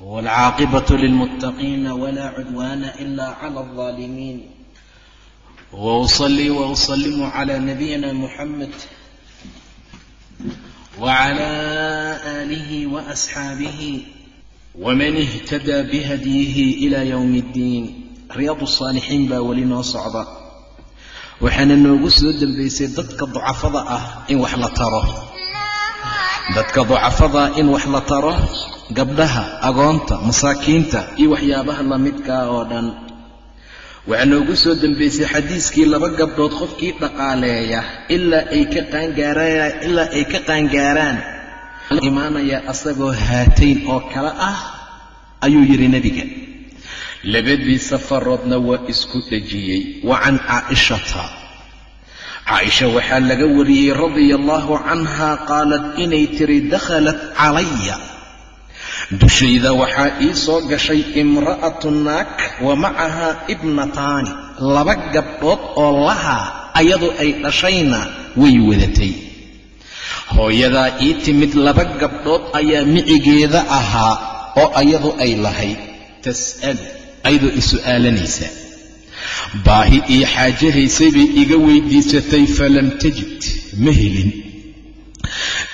والعاقبة للمتقين ولا عدوان إلا على الظالمين وأصلي وأسلم على نبينا محمد وعلى آله وأصحابه ومن اهتدى بهديه إلى يوم الدين رياض الصالحين baa weli noo socda waxaana noogu soo dembaysay dadka ducafada ah in wax la taro dadka ducafada in wax la taro gabdhaha agoonta masaakiinta iyo waxyaabaha lamidkaa oo dhan. Waxaa noogu soo dembaysay xadiiskii laba gabdhood qofkii dhaqaaleeya ilaa ay ka qaangaaraan ilaa ay ka qaangaaraan. Imaanaya asagoo haatayn oo kale ah ayuu yidhi nebiga. Labadii safaroodna waa isku dhejiyey wa can caa'ishata. Caaisha waxaa laga wariyey radia allaahu canha qaalat inay tiri dakhalat calaya dushayda waxaa ii soo gashay imra'atu naag wa macahaa ibnataani laba gabdhood oo lahaa ayadu ay dhashayna way wadatay. Hooyadaa ii timid laba gabdhood ayaa micigeeda ahaa oo ayadu ay lahayd tas'al ayadoo i su'aalanaysa. Baahi iyo xaaje haysay bay iga weydiisatay falam tajid ma helin.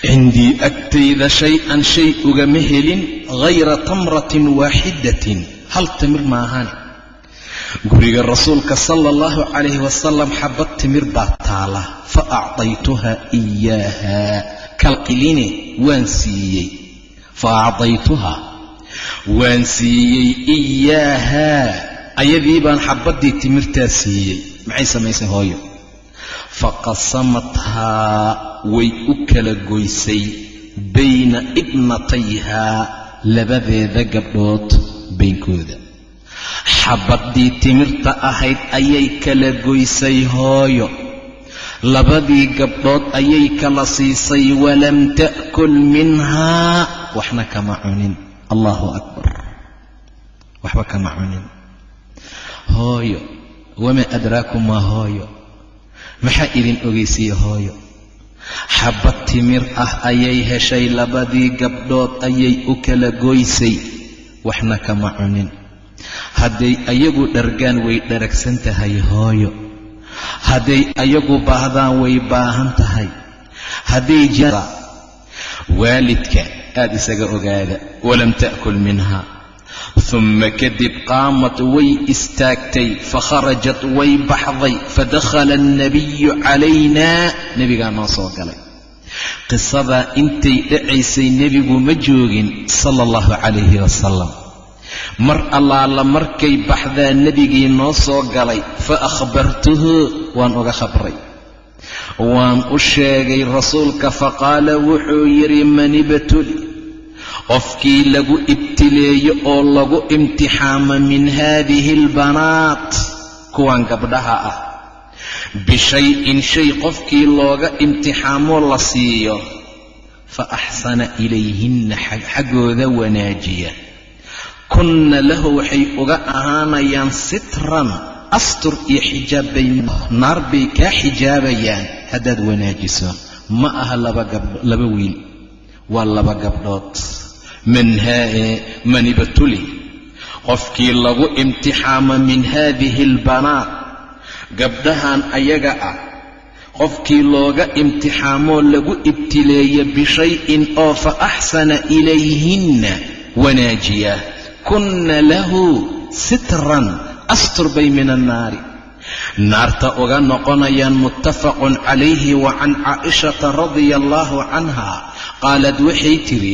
Cindii agtayda shay-an shay ugama helin hayra tamratin waaxidatin hal timir maahane guriga rasuulka sala allahu calayhi wasalam xabad timir baa taala fa acdaytuha iyaaha kalqiline waan siiyey fa acdaytuha waan siiyey iyaahaa ayadii baan xabaddii timirtaa siiyey maxay samaysay hooyo faqasamathaa way u kala goysay bayna ibnatayhaa labadeeda gabdhood baynkooda xabaddii timirta ahayd ayay kala goysay hooyo. Labadii gabdhood ayay kala siisay walam ta'kul minhaa waxna kama cunin. Allahu akbar. Waxba kama cunin. Hooyo. Wamaa adraakum waa hooyo? Maxaa idin ogeysiiye hooyo xabad timir ah ayay heshay labadii gabdhood ayay u kala goysay waxna kama cunin. Hadday ayagu dhargaan way dharagsan tahay hooyo. Hadday ayagu baahdaan way baahan tahay. Hadday waalidka aada isaga ogaada walam ta'kul minha uma kadib qaamat way istaagtay fakharajat way baxday fadakhala alnabiyu calayna nebigaa noo soo galay qisadaa intay dhacaysay nebigu ma joogin sala allahu calayhi wasalam mar allaala markay baxdaa nebigii noo soo galay fa akhbartuhu waan uga khabray waan u sheegay rasuulka faqaala wuxuu yidhi man ibtuli qofkii lagu ibtileeyo oo lagu imtixaamo min haadihi albanaat kuwan gabdhaha ah. Bishay-in shay qofkii looga imtixaamoo la siiyo fa axsana ilayhinna xaggooda wanaajiya. Kunna lahu waxay uga ahaanayaan sitran astur iyo xijaab bay naar bay kaa xijaabayaan haddaad wanaajiso. Ma aha laba wiil waa laba gabdhood man ibtuli qofkii lagu imtixaamo min haadihi albanaat gabdhahan ayaga ah. Qofkii looga imtixaamoo lagu ibtileeya bishayin oo fa axsana ilayhinna wanaajiya. Kunna lahu sitran astur bay min annaari naarta uga noqonayaan muttafaqun calayhi wa can caa'ishata radia allaahu canha qaalad waxay tidhi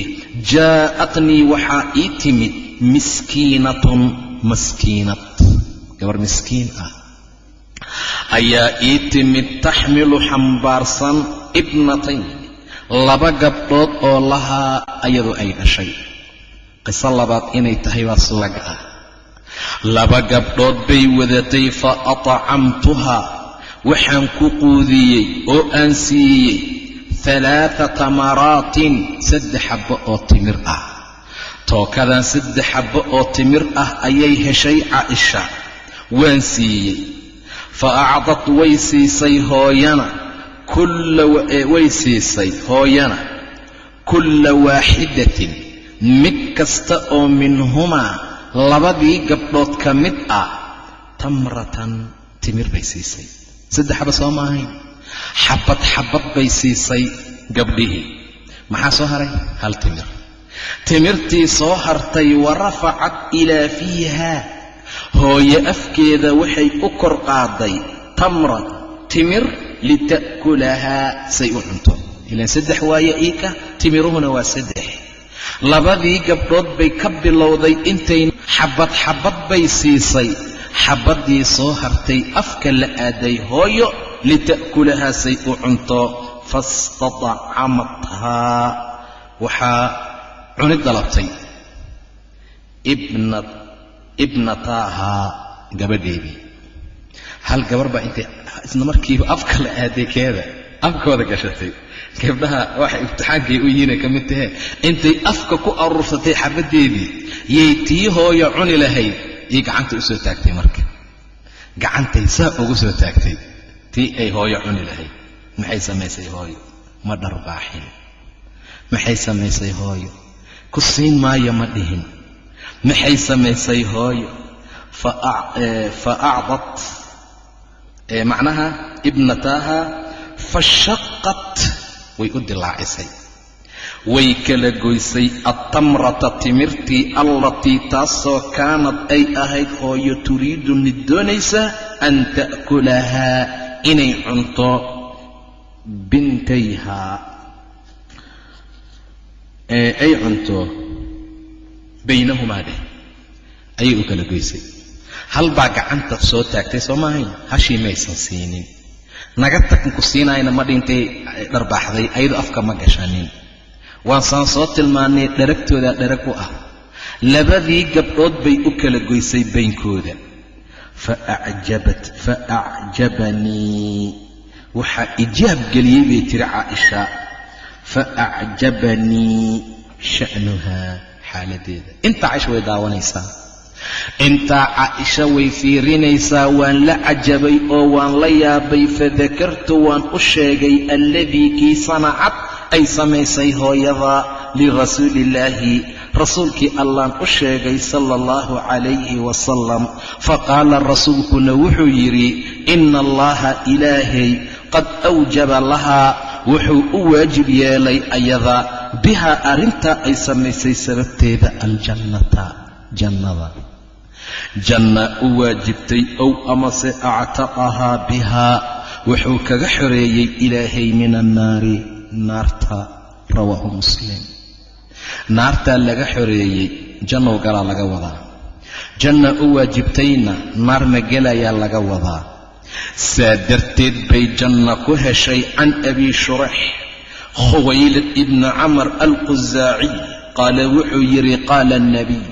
jaa'atnii waxaa ii timid miskiinatun maskiinad. Gabar miskiin ah. Ayaa ii timid taxmilu xambaarsan ibnatayn laba gabdhood oo lahaa ayadu ay dhashay. Qiso labaad inay tahay baa sulag ah. Laba gabdhood bay wadatay fa atcamtuhaa waxaan ku quudiyey oo aan siiyey halaata tamaraatin saddex xabbo oo timir ah tookadan saddex xabbo oo timir ah ayay heshay caaisha waan siiyey fa acdad way siisay hooyana way siisay hooyana kulla waaxidatin mid kasta oo minhumaa labadii gabdhood ka mid ah tamratan timir bay siisay saddex xaba soo ma ahayn xabad xabad bay siisay gabdhihii maxaa soo haray? Hal timir. Timirtii soo hartay wa rafacat ilaa fiiha. Hooye afkeeda waxay u kor qaaday tamran timir lita'kulahaa say u cunto. Ilaan saddex waaye iika timiruhuna waa saddex. Labadii gabdhood bay ka bilowday intay xabad xabad bay siisay. Xabaddii soo hartay afka la aaday hooyo lita'kulahaa say u cunto fastadacamathaa waxaa cunid dalabtay ibnataahaa gabadheedii hal gabar baa intay isla markiiba afka la aaday keeda afkooda gashatay gabdhaha waxay imtixaankay u yihiinay ka mid tahee intay afka ku aruursatay xabaddeedii yay tii hooyo cuni lahayd iyo gacanta u soo taagtay marka gacantay saa ugu soo taagtay tii ay hooyo cuni lahayd maxay samaysay hooyo? Ma dharbaaxin maxay samaysay hooyo? Ku siin maayo ma dhihin. Maxay samaysay hooyo? Fa acdat macnaha ibnataaha fashaqat way u dilaacisay way kala goysay attamrata timirtii allatii taasoo kaanad ay ahayd hooyo turiidu mid doonaysa an ta'kulahaa inay cunto bintayhaa ay cunto baynahumaa dheh. Ayay u kala goysay. Hal baa gacanta soo taagtay soo maahayn? Hashii maysan siinin. Naga tagn ku siinaayna ma dhintay dharbaaxday ayadoo afka ma gashanin. Waan saan soo tilmaannay dharagtooda dharag u ah. Labadii gabdhood bay u kala goysay baynkooda fa acjabanii waxaa ijaab geliyey bay tiri caaisha fa acjabanii sha'nuhaa xaaladeeda intaa caisha way daawanaysaa intaa caaisha way fiirinaysaa waan la cajabay oo waan la yaabay fadakartu waan u sheegay alladii kii sanacad ay samaysay hooyada lirasuuliillaahi rasuulkii allaan u sheegay sala allahu calayhi wasalam faqaala rasuulkuna wuxuu yidhi ina allaha ilaahay qad awjaba lahaa wuxuu u waajib yeelay ayada bihaa arrintaa ay samaysay sababteeda aljannata jannada janna u waajibtay ow amase actaqahaa bihaa wuxuu kaga xoreeyey ilaahay min annaari naarta rawaahu muslim naartaa laga xoreeyey jannow galaa laga wadaa. Janna u waajibtayna naar magelayaa laga wadaa. Saa darteed bay janna ku heshay can abi shurax khuwaylid ibni camar alqusaaciy qaala wuxuu yidhi qaala alnabiy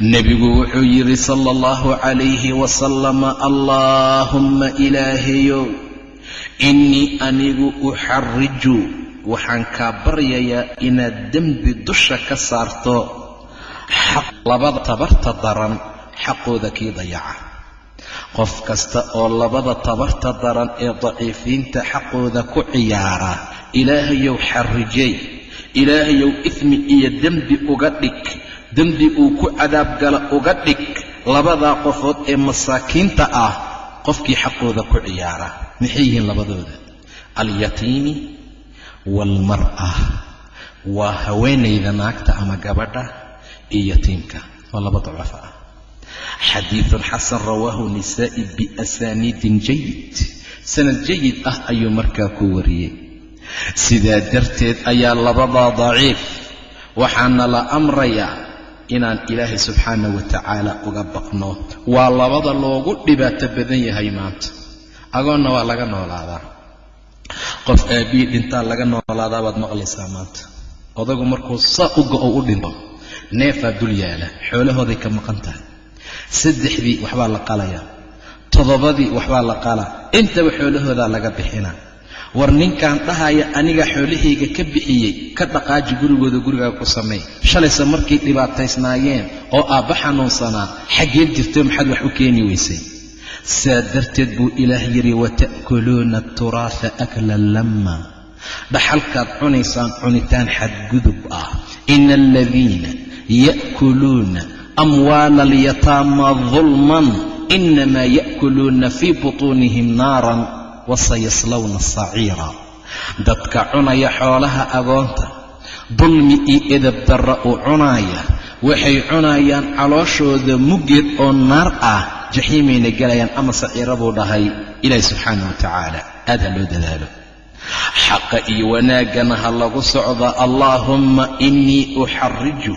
nebigu wuxuu yidhi sala allahu calayhi wasalama allaahumma ilaahayow innii anigu uxarriju waxaan kaa baryayaa inaad dembi dusha ka saarto xaq labada tabarta daran xaqooda kii dayaca. Qof kasta oo labada tabarta daran ee daciifiinta xaqooda ku ciyaara ilaahayow xarrijay. Ilaahayow ifmi iyo dembi uga dhig. Dembi uu ku cadaab gala uga dhig. Labadaa qofood ee masaakiinta ah qofkii xaqooda ku ciyaara. Maxay yihiin labadooda? Alyatiimi waalmar'a waa haweenayda naagta ama gabadha iyo yatiimka waa laba ducafa ah xadiidun xasan rawaahu nisaa'i biasaaniidin jayid sanad jayid ah ayuu markaa ku wariyey. Sidaa darteed ayaa labadaa daciif. Waxaana la amrayaa inaan ilaahay subxaana wa tacaala uga baqno waa labada loogu dhibaato badan yahay maanta. Agoonna waa laga noolaadaa qof aabbihii dhintaa laga noolaadaa baad maqlaysaa maanta. Odagu markuu saa u go-o u dhinto neefaa dul yaalla xoolahooday ka maqan tahay. Saddexdii waxbaa la qalayaa toddobadii waxbaa la qalaa intaba xoolahoodaa laga bixinaa war ninkan dhahaya anigaa xoolahayga ka bixiyey ka dhaqaaji gurigooda gurigaaga ku sameey shalayse markay dhibaataysnaayeen oo aabba xanuunsanaa xaggeed jirto maxaad wax u keeni weysay saa darteed buu ilaah yidhi wata'kuluuna aturaatha aklan lamma. Dhaxalkaad cunaysaan cunitaan xadgudub ah. Ina aladiina ya'kuluuna amwaala alyataama dulman inamaa ya'kuluuna fii butuunihim naaran wasayaslawna saciira. Dadka cunaya xoolaha agoonta dulmi iyo edabdarra uu cunaaya waxay cunayaan calooshooda muggeed oo naar ah jaxiimayna gelayaan ama saciira buu dhahay ilaahi subxaana wa tacaala. Aad ha loo dadaalo. Xaqa iyo wanaaggana ha lagu socda. Allaahumma inii uxariju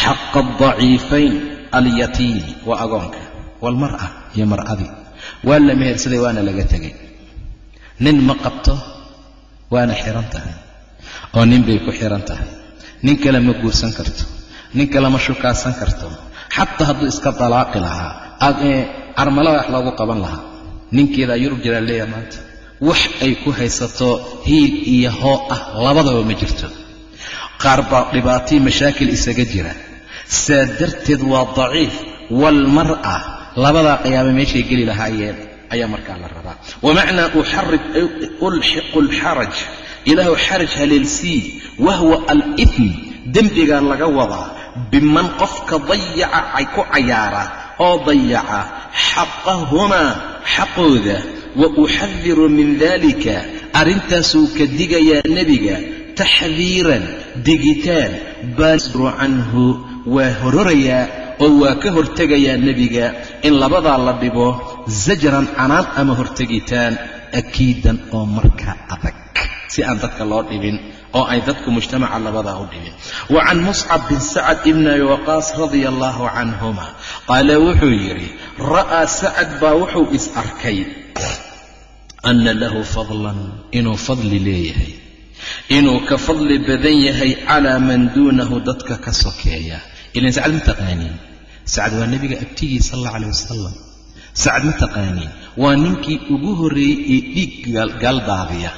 xaqa adaciifayn alyatiimi waa agoonka. Walmar'a iyo mar'adii waa la mehersaday waana laga tegay nin ma qabto waana xiran tahay. Oo nin bay ku xiran tahay. Nin kale ma guursan karto. Nin kale ma shukaasan karto. Xataa hadduu iska dalaaqi lahaa carmalada wax loogu qaban lahaa. Ninkeedaa yurub jiraa leeyaha maanta. Wax ay ku haysato hiil iyo hoo ah labadaba ma jirto. Qaar baa dhibaatay mashaakil isaga jira. Saa darteed waa daciif waalmar'a labadaa qiyaame meeshay geli lahaayeen ayaa markaa la rabaa. Wamacnaa ulxiqu alxaraj ilaahu xaraj haleelsii wahwa alifm dembigaa laga wadaa biman qofka dayaca ku cayaara oo dayaca xaqahumaa xaqooda wa uxadiru min dalika arrintaasuu ka digayaa nebiga taxdiiran digitaan baasru canhu waa hororayaa oo waa ka hortegayaa nebiga in labadaa la dhibo zajran canaan ama hortegitaan akiidan oo markaa adag si aan dadka loo dhibin oo ay dadku mujtamaca labadaa u dhibin wa can muscab bin sacad ibni abi waqaas radia allaahu canhuma qaala wuxuu yidhi ra'aa sacad baa wuxuu is arkay anna lahu fadlan inuu fadli leeyahay inuu ka fadli badan yahay calaa man duunahu dadka ka sokeeya. Ilan sacad ma taqaaniin? Sacad waa nebiga abtigii sal alla caleh wasalam sacad ma taqaaniin? Waa ninkii ugu horreeyey ee dhiig gaaldaadiya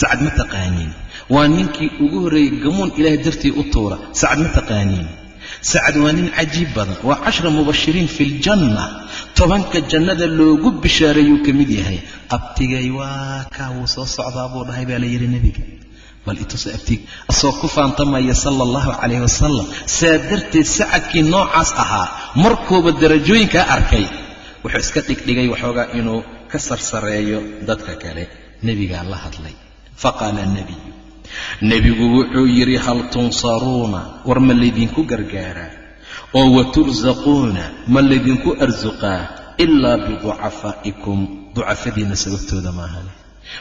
sacad ma taqaaniin. Waa ninkii ugu horreeyey gamuun ilaah dartii u tuura. Sacad ma taqaaniin. Sacad waa nin cajiib badan. Waa cashra mubashiriin fi ljanna tobanka jannada loogu bishaareeyuu ka mid yahay. Abtigay waa kaa wuu soo socdaa buu dhahay baa la yidhi nebiga. Bal itus abtig. Asoo ku faantamaya sala allahu calayh wasalam saa darteed sacadkii noocaas ahaa markuuba darajooyinkaa arkay wuxuu iska dhigdhigay waxoogaa inuu ka sarsareeyo dadka kale. Nebigaa la hadlay faqaala nebiyu. Nebigu wuxuu yidhi hal tunsaruuna? War ma laydinku gargaaraa oo wa tursaquuna ma laydinku arsuqaa ilaa biducafaa'ikum. Ducafadiinna sababtooda maahane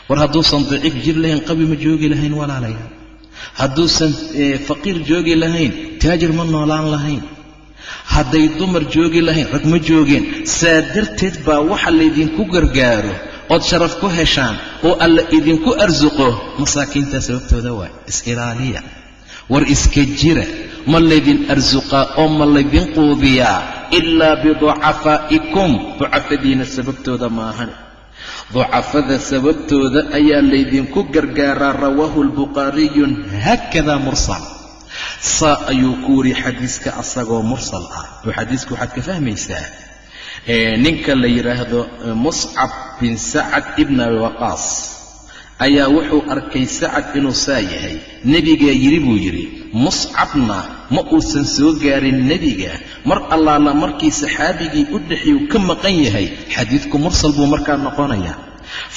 war hadduusan daciif jir lahayn qabi ma joogi lahayn walaalayaal hadduusan faqiir joogi lahayn taajir ma noolaan lahayn. Hadday dumar joogi lahayn rag ma joogeen saa darteed baa waxa laydinku gargaaro ood sharaf ku heshaan oo alla idinku arsuqo masaakiintaa sababtooda waay is-ilaaliya war iska jira ma laydin arsuqaa oo ma laydin quudiyaa ilaa biducafaa'ikum ducafadiina sababtooda maahan. Ducafada sababtooda ayaa laydinku gargaaraa rawaahu lbukhaariyun haakada mursal. Saa ayuu ku wariye xadiiska asagoo mursal ah. Oo xadiiska waxaad ka fahmaysaa ninka la yidhaahdo muscab bin sacad ibn abi waqaas ayaa wuxuu arkay sacad inuu saa yahay. Nebigaa yidhi buu yidhi muscabna ma uusan soo gaarin nebiga. Mar allaala markii saxaabigii u dhexiyuu ka maqan yahay xadiidku mursal buu markaa noqonayaa.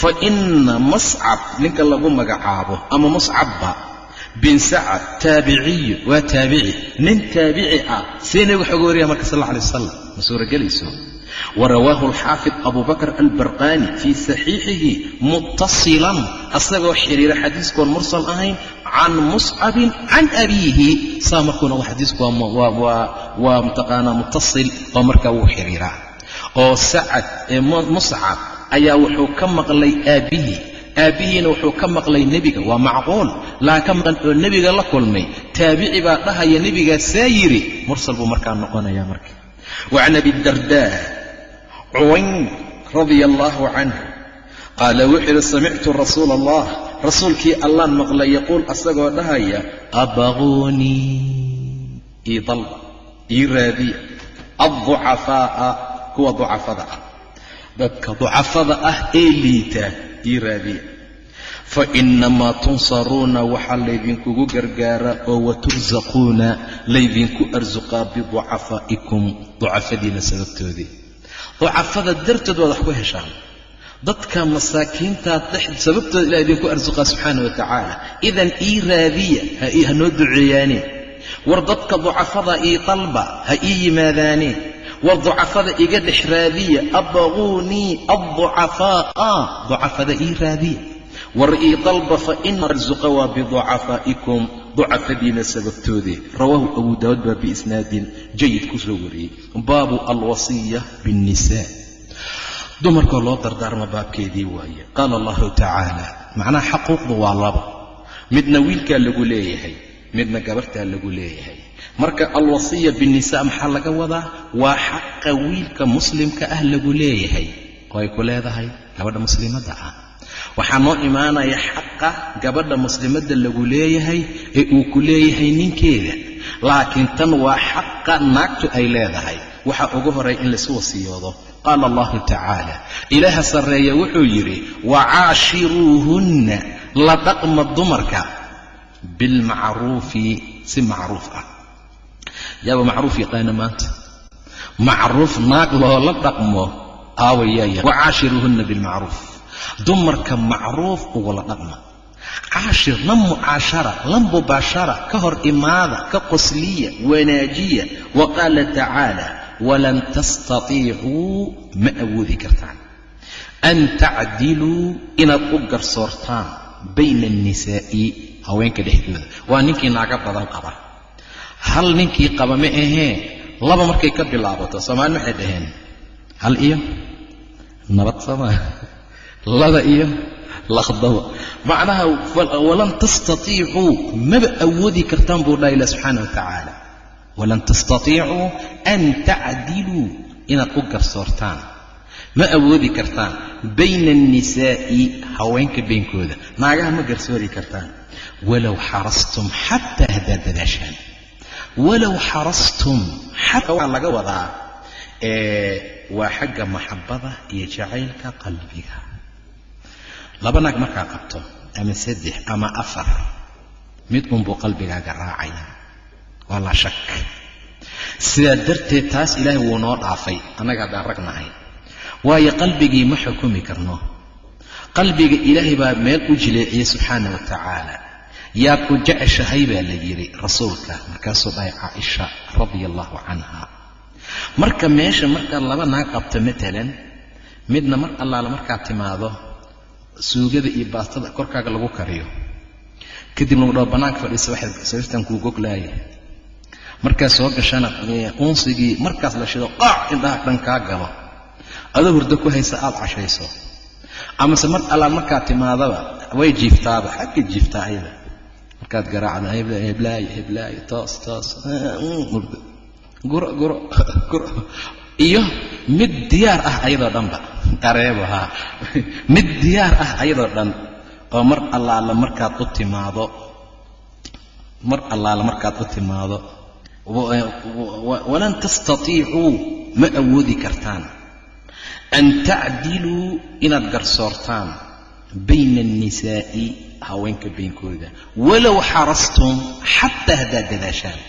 Fa inna muscab ninka lagu magacaabo ama muscabba bin sacad taabiciyu waa taabici. Nin taabici ah see nebigu xooga wariya marka sal alla alay wasalam ma suuragelayso warawaahu alxaafid abu bakr albarqani fii saxiixihi muttasilan asagoo xiriira xadiiskoon mursal ahayn can muscabin can abiihi saa markuuna xadiisku waa mataqaanaa muttasil oo markaa wuu xiriiraa oo sacad muscab ayaa wuxuu ka maqlay aabbihi aabbihiina wuxuu ka maqlay nebiga waa macquul laa ka maqan oo nebiga la kulmay taabici baa dhahaya nebigaa saa yidhi mursal buu markaa noqonayaa marka wacan abidardaa cuwayn radia allaahu canhu qaala wuxuu yidhi samictu rasuula allah rasuulkii allaan maqlay yaquul asagoo dhahaya abaquunii ii ii raadiya adducafaa'a kuwa ducafada ah dadka ducafada ah ee liita ii raadiya fa inamaa tunsaruuna waxaa laydinkugu gargaaraa oo watursaquuna laydinku arsuqaa biducafaa'ikum ducafadiina sababtoodii ducafada dartood waad wax ku heshaan. Dadka masaakiintaad sababtooda ilah idinku arsuqaa subxaana wa tacaala. Idan ii raadiya ha noo duceeyaane war dadka ducafada ii dalba ha ii yimaadaane war ducafada iga dhex raadiya abquunii adducafaa'a. Ducafada ii raadiya war ii dalba fa ina arsuqa waa biducafaa'ikum ducafadiina sababtoodii rawaahu abu daawuud baa biisnaadin jayid ku soo wariyey. Baabu alwasiya biاnnisaa dumarkoo loo dardaarma baabkeedii waaye. Qaala allahu tacaala macnaha xaquuqdu waa laba. Midna wiilkaa lagu leeyahay midna gabarhtaa lagu leeyahay. Marka alwasiya binnisaa maxaa laga wadaa? Waa xaqa wiilka muslimka ah lagu leeyahay. Oo ay ku leedahay. Gabadha muslimadda ah waxaa noo imaanaya xaqa gabadha muslimadda lagu leeyahay ee uu ku leeyahay ninkeeda. Laakiin tan waa xaqa naagtu ay leedahay. Waxaa ugu horay in laysu wasiyoodo. Qaala allahu tacaala ilaaha sarreeya wuxuu yidhi wacaashiruuhunna la dhaqma dumarka bilmacruufi si macruuf ah. Yaaba macruuf yaqaana maanta. Macruuf naag loola dhaqmo aawayaaya. Wacaashiruuhunna bilmacruuf dumarka macruuf ugula dhaqma. Caashir la mucaashara la mubaashara ka hor imaada ka qosliya wanaajiya wa qaala tacaala walan tastatiicuu ma awoodi kartaan. An tacdiluu inaad u garsoortaan bayna annisaa'i haweenka dhexdooda. Waa ninkii naaga badan qaba. Hal ninkii qaba ma ahee laba markay ka bilaabato soomaali maxay dhaheen. Hal iyo? Nabad somaa laba iyo lakhdaba macnaha walan tastatiicuu maba awoodi kartaan buu dhaha ilah subxaana wa tacaala. Walan tastatiicuu an tacdiluu inaad u garsoortaan. Ma awoodi kartaan. Bayna annisaa'i haweenka beenkooda. Naagaha ma garsoori kartaan. Walow xarastum xataa haddaad dadaashaan. Walow xarastum xataa waxaa laga wadaa waa xagga maxabada iyo jacaylka qalbiga laba naag markaa qabto ama saddex ama afar mid unbuu qalbigaaga raacaya. Waa laa shak. Sidaa darteed taas ilaahay wuu noo dhaafay. Annaga haddaan rag nahay waayo qalbigii ma xukumi karno. Qalbiga ilaahay baa meel u jileeciyey subxaana wa tacaala. Yaa ku jeceshahay baa la yidhi rasuulka markaasuu dhahay caaisha radia allahu canha. Marka meesha markaad laba naag qabto matalan midna mar allaala markaad timaado suugada iyo baastada korkaaga lagu kariyo. Kadib lagu dhaho bannaanka fadhiisa waxaad sariirtan kuu goglaaya markaad soo gashana unsigii markaas la shido qaac indhaha dhan kaa galo. Adoo hurdo ku haysa aad cashayso. Amase mar allaal markaad timaadaba way jiiftaaba xagga jiiftaa ayada. Markaad garaacda heblaayo heblaayo toos toos guro guro guro. Iyo mid diyaar ah ayadoo dhanba areebo haa mid diyaar ah ayadoo dhan oo mar allaala markaad u timaado mar allaala markaad u timaado walan tastatiicuu ma awoodi kartaan. An tacdiluu inaad garsoortaan bayna annisaa'i haweenka beynkooda walow xarastum xataa haddaad dadaashaan.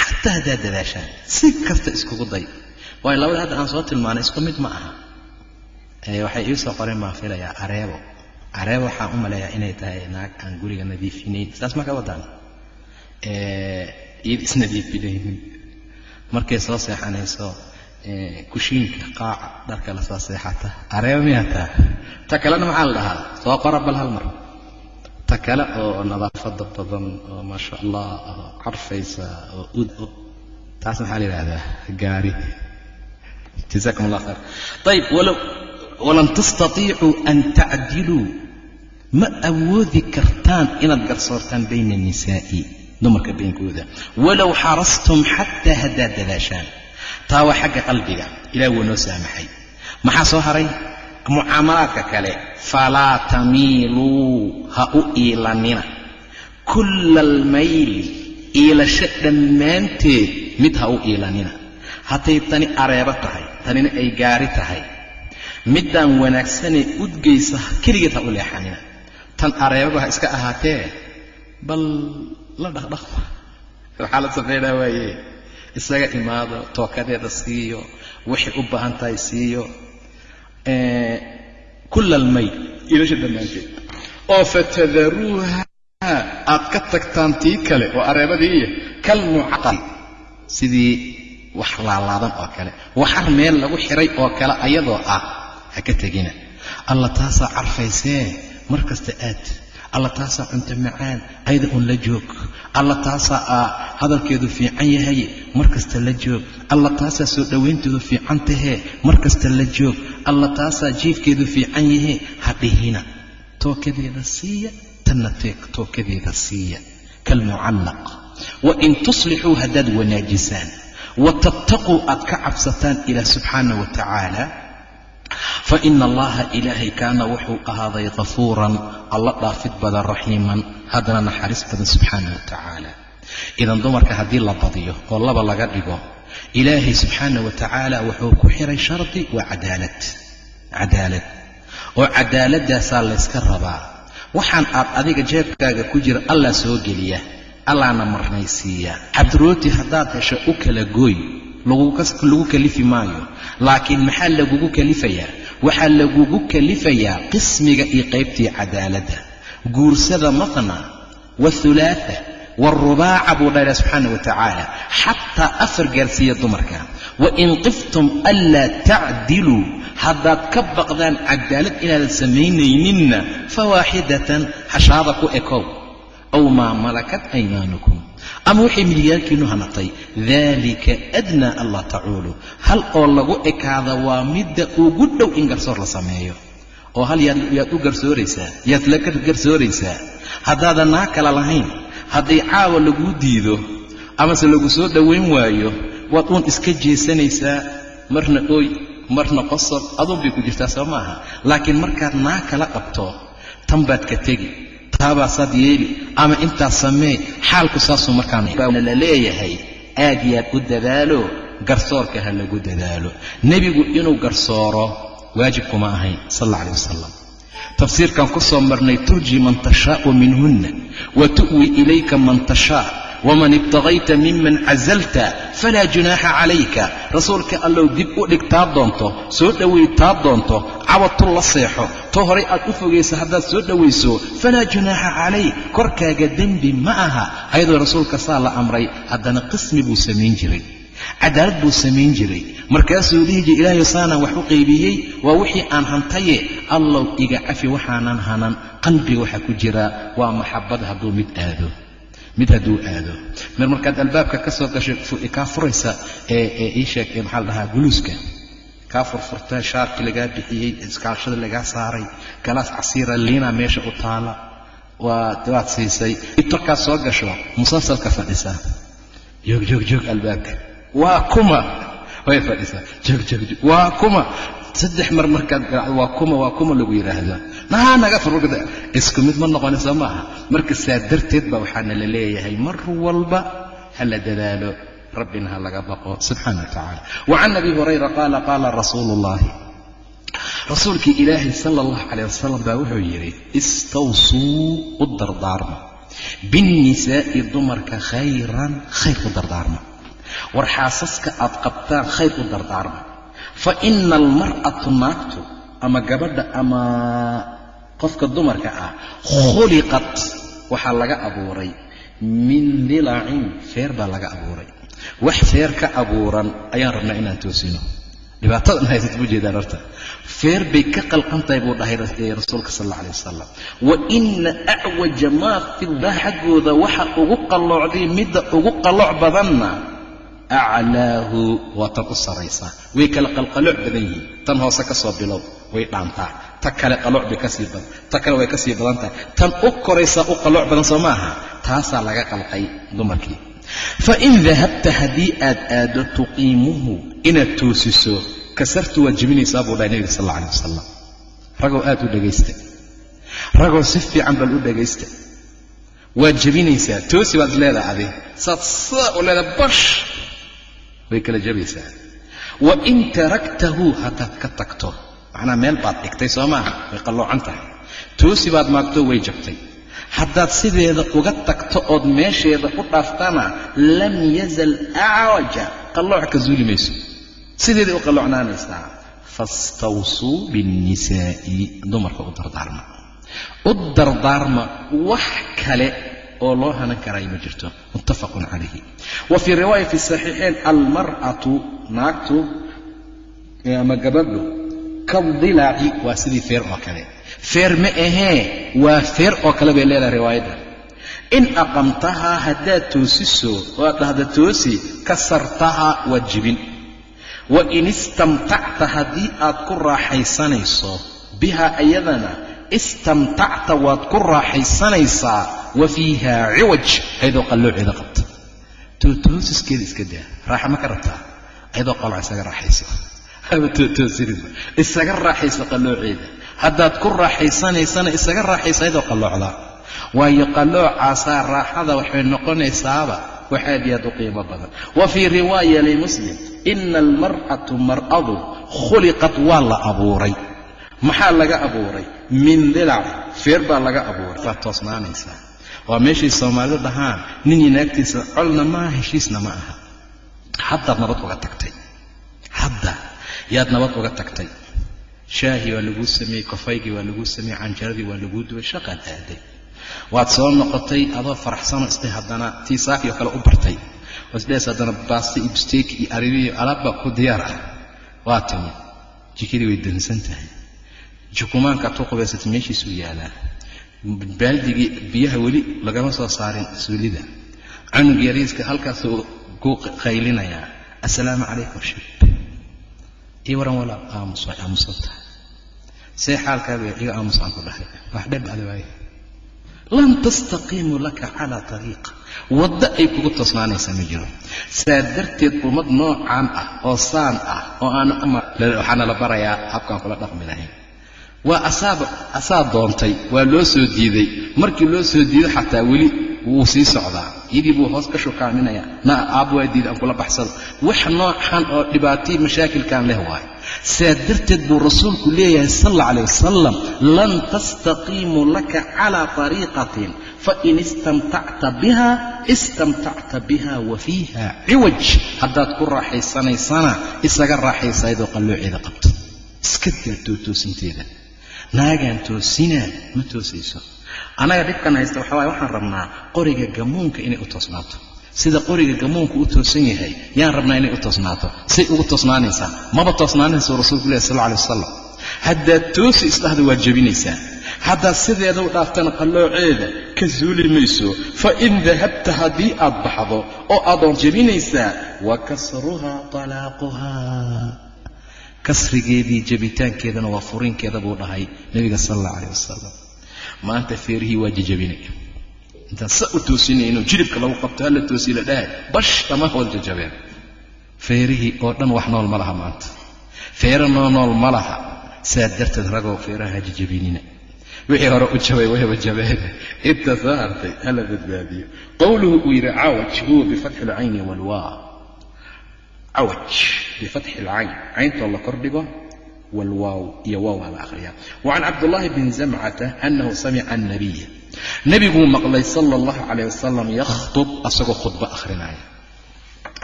Xataa haddaad dadaashaan. Si kasta iskugu day waayo labada hadda aan soo tilmaanay isku mid ma aha. Waxay ii soo qoreen baan filayaa areebo areebo waxaan u maleeyaa inay tahay naag aan guriga nadiifinayn. Saas ma ka wadaan iyad isnadiifinaynin markay soo seexanayso kushiinka qaaca dharka la soo seexata. Areebo miyaa taa? Ta kalena maxaa la dhahaa? Soo qora bal hal mar. Ta kale oo nadaafada badan oo maasha allah oo carfaysa oo ud taas maxaa la yidhahdaa gaari jazakum allah khayr ayib walan tastatiicuu an tacdiluu ma awoodi kartaan inaad garsoortaan bayna annisaa'i dumarka beenkooda. Walow xarastum xataa haddaad dadaashaan. Taa waa xagga qalbiga ilaah wuu noo saamaxay. Maxaa soo haray? Mucaamalaadka kale falaa tamiiluu ha u iilanina. Kulla almayli iilasho dhammaanteed mid ha u iilanina. Hadday tani areebo tahay tanina ay gaari tahay. Middaan wanaagsanee udgaysa keligeed ha u leexanina. Tan areebaba ha iska ahaatee bal la dhaqdhaqma waxaa la samaynaa waaye isaga imaado tookadeeda siiyo waxay u baahan tahay siiyo. Kulla almayl iilasha dhammaanteed oo fatadaruuha aad ka tagtaan tii kale oo areebadii iyo kalmucaqal sidii wax laalaadan oo kale waxar meel lagu xiray oo kale ayadoo ah ha ka tegina. Alla taasaa carfaysee mar kasta aad. Alla taasaa cunto macaan ayada uun la joog. Alla taasaa a hadalkeedu fiican yahay mar kasta la joog. Alla taasaa soo dhowaynteedu fiican tahee mar kasta la joog. Alla taasaa jiifkeedu fiican yahee ha dhihina. Tookadeeda siiya tanna tookadeeda siiya. Kalmucallaq. Wa in tuslixuu haddaad wanaajisaan wa tattaquu aad ka cabsataan ilaah subxaana wa tacaala fa ina allaha ilaahay kaana wuxuu ahaaday kafuuran alla dhaafid badan raxiiman haddana naxariis badan subxaana wa tacaala idan dumarka haddii la badiyo oo laba laga dhigo ilaahay subxaana wa tacaala wuxuu ku xiray shardi waa cadaalad cadaalad oo cadaaladaasaa layska rabaa waxaan aad adiga jeebkaaga ku jira allah soo geliya allaana marnaysiiya. Cabdirooti haddaad hesho u kala gooy lagu kalifi maayo. Laakiin maxaa lagugu kalifayaa? Waxaa lagugu kalifayaa qismiga iyo qaybtii cadaaladda guursada matna wathulaatha waalrubaaca buu dhaha subxaana wa tacaala. Xataa afar gaarsiiya dumarka. Wain qiftum anlaa tacdiluu haddaad ka baqdaan cadaalad inaadan samaynayninna fawaaxidatan hashaada ku ekow aw maa malakat aymaanukum ama waxay midyaalkiinnu hanatay daalika adnaa anlaa tacuulu hal oo lagu ekaada waa midda ugu dhow in garsoor la sameeyo oo hal yaad u garsooraysaa yaad la garsooraysaa haddaadan naa kala lahayn hadday caawa laguu diido amase lagu soo dhowayn waayo waad uun iska jeesanaysaa marna ooy marna qosol aduun bay ku jirtaa soo maaha laakiin markaad naa kala qabto tan baad ka tegi taabaasaad yeeli ama intaas samee xaalku saasuu markaana la leeyahay. Aad yaad u dadaalo garsoorka ha lagu dadaalo. Nebigu inuu garsooro waajib kuma ahayn sal alla aleh wasalam tafsiirkan ku soo marnay turji man tashaau minhunna wa tu'wi ilayka man tashaa waman ibtagayta miman cazalta falaa junaaxa calayka rasuulka allow dib u dhig taa doonto soo dhoweey taa doonto cabadtu la seexo to horay aad u fogayso haddaad soo dhowayso falaa junaaxa calayk korkaaga dembi ma aha ayadoo rasuulka saa la amray haddana qismi buu samayn jiray cadaalad buu samayn jiray markaasuu dhihi jira ilaahay saanaan wax u qaybiyey waa wixii aan hantaye allow iga cafi waxaanan hanan qalbiga waxaa ku jira waa maxabad hadduu mid aado mid hadduu aado. Mir markaad albaabka ka soo gashay kaa furaysa ee ii sheeg ee maxaa la dhahaa guluuska. Kaa furfurta shaarkii lagaa bixiyey iskaashada lagaa saaray galaas casiira liina meesha u taala. Waad siisay. Torkaad soo gasho musalsalka fadhisa joog joog joog albaabka. Waa kuma. Way fadhisaa. Joog joog joog. Waa kuma saddex mar markaad garaacdo waa kuma waa kuma lagu yidhaahdo nahaa naga furugda isku mid ma noqonaysa maaha. Marka saa darteed ba waxaana la leeyahay mar walba ha la dadaalo rabbina ha laga baqo subxaana wa tacaala. Wa can abi hurayra qaala qaala rasuulu ullahi rasuulkii ilaahay sala allahu calayh wasalam baa wuxuu yidhi istawsuu u dardaarma. Binnisaa'i dumarka khayran khayr u dardaarma. War xaasaska aad qabtaan khayr u dardaarma fa ina almar'atu naagtu ama gabadha ama qofka dumarka ah khuliqat waxaa laga abuuray. Min dilacin feer baa laga abuuray. Wax feer ka abuuran ayaan rabnaa inaan toosino. Dhibaatadan haysad buu jeedaan horta. Feer bay ka qalqan tahay buu dhahay rasuulka sal alla alay wasalam wa ina acwaja maa fillah xaggooda waxa ugu qalloocday midda ugu qallooc badanna aclaahu waa tan u saraysaa way kala qalqalooc badan yihiin. Tan hoose ka soo bilow way dhaantaa. Ta kale qalooc bay ka sii badan ta kale way ka sii badan tahay tan u koraysaa u qalooc badan soo maaha taasaa laga qalqay dumarkii. Fain dahabta haddii aad aado tuqiimuhu inaad toosiso kasartu waad jebinaysaa buu dhahay nebiga sal alla alay wasalam ragoo aad u dhegaysta ragoo si fiican bal u dhegaysta waad jebinaysaa. Toosi baad leedaha adi. Saad sidaa u leedaha bash way kala jebaysaa wa in taraktahu haddaad ka tagto. Macnaa meel baad dhigtay soo maaha way qalloocan tahay. Toosi baad maagto way jabtay. Haddaad sideeda uga tagto ood meesheeda u dhaaftana lam yazal acwaja qallooc ka zuuli mayso. Sideeday u qalloocnaanaysaa fastawsuu biاnnisaa'i dumarka u dardaarma. U dardaarma wax kale oo loo hanan karaayo ma jirto. Muttafaqun calayhi. Wa fii riwaaya fi saxiixayn almar'atu naagtu ama gabadhu kadilaaci waa sidii feer oo kale. Feer ma ahee waa feer oo kale bay leedahay riwaayadda. In aqamtahaa haddaad toosiso oo aad dhahda toosi kasartahaa waad jibin. Wa in istamtacta haddii aad ku raaxaysanayso bihaa ayadana istamtacta waad ku raaxaysanaysaa wa fiiha ciwaj ayadoo qallooceeda qabta tootoosiskeeda iska daa raaxa ma ka rabtaa ayadoo qalooc isaga raaxayso ama tootoosinisa isaga raaxayso qallooceeda haddaad ku raaxaysanaysana isaga raaxayso ayadoo qalloocda waayo qalloocaasa raaxada waxay noqonaysaaba wax aad iyo aad u qiimo badan wa fii riwaaya limuslim ina almar'atu mar'adu khuliqat waa la abuuray maxaa laga abuuray min dilac feer baa laga abuuray waad toosnaanaysaa waa meeshay soomaalidu dhahaan ninkii naagtiisa colna maaha heshiisna ma aha. Haddaad nabad uga tagtay. Hadda yaad nabad uga tagtay. Shaahii waa laguu sameeyey kofaygii waa laguu sameeyey canjaradii waa laguu dubay shaqaad aaday. Waad soo noqotay adoo faraxsanoo isdhe haddana tii saakii oo kale u bartay. Oo isdhees haddana baasta iyo bsteeki iyo aribiyo alaabbaa ku diyaar ah. Waa timid jikadii way dansan tahay. Jukumaankaad ku qubaysatay meeshiisuu yaalaa baaldigii biyaha weli lagama soo saarin suulida. Cunug yariiska halkaasuu ku qaylinayaa assalaamu calaykum shib. Ii waran walaal aamus way aamusan tahay. See xaalkaaga iga aamus aan ku dhahay. Wax dheb ada waaye. Lan tastaqiimu laka calaa ariiqa waddo ay kugu toosnaanaysaa ma jiro. Saa darteed ummad noocaan ah oo saan ah oo aan waxaana la barayaa habkaan kula dhaqmi lahayn waa asaaba asaa doontay waa loo soo diiday. Markii loo soo diido xataa weli wuu sii socdaa. Iyadii buu hoos ka shukaaminaya na aab waa diida aan kula baxsado wax noocan oo dhibaatay mashaakilkan leh waay. Saa darteed buu rasuulku leeyahay sal alla wasalam lan tastaqiimuu laka calaa ariiqatin fain istamtacta biha istamtacta biha wa fiiha ciwaj. Haddaad ku raaxaysanaysana isaga raaxaysa iyadoo qallooceeda qabto. Iska daa tootoosinteeda naagaan toosinaa ma toosayso annaga dhibkan haysta waxa waye waxaan rabnaa qoriga gamuunka inay u toosnaato sida qoriga gamuunka u toosan yahay yaan rabnaa inay u toosnaato say ugu toosnaanaysaa maba toosnaanayso rasuulku ilahi sal alay wasalam haddaad toosi isdhahda waad jebinaysaa haddaad sideeda u dhaaftana qallooceeda ka suuli mayso fa in dahabta haddii aad baxdo oo aadoon jebinaysaa wa kasruhaa talaaquhaa kasrigeedii jebitaankeedana waa furinkeeda buu dhahay nebiga sal alla calayh wasalam maanta feerihii waa jejabinay intaan sa u toosinayno jilibka lagu qabto hala toosi la dhahay bash dhammahood jajabeen. Feerihii oo dhan wax nool ma laha maanta. Feero noo nool ma laha. Saa darteed ragoo feeraha ha jejabinina wixii hore u jabay wayba jabeen. Inta soo hartay hala badbaadiyo. Qowluhu uu yidhi cawaj huwa bifatxi alcayni walwaa cawaj bifatxi alcayn cayntoo la kordhigo wlwaaw iyo waaw aa la akhriyaa wacan cabdullaahi bn zamcata anahu samica annabiya nebiguu maqlay sala allahu calayh wasalam yakhtub asagoo khudbo akhrinaya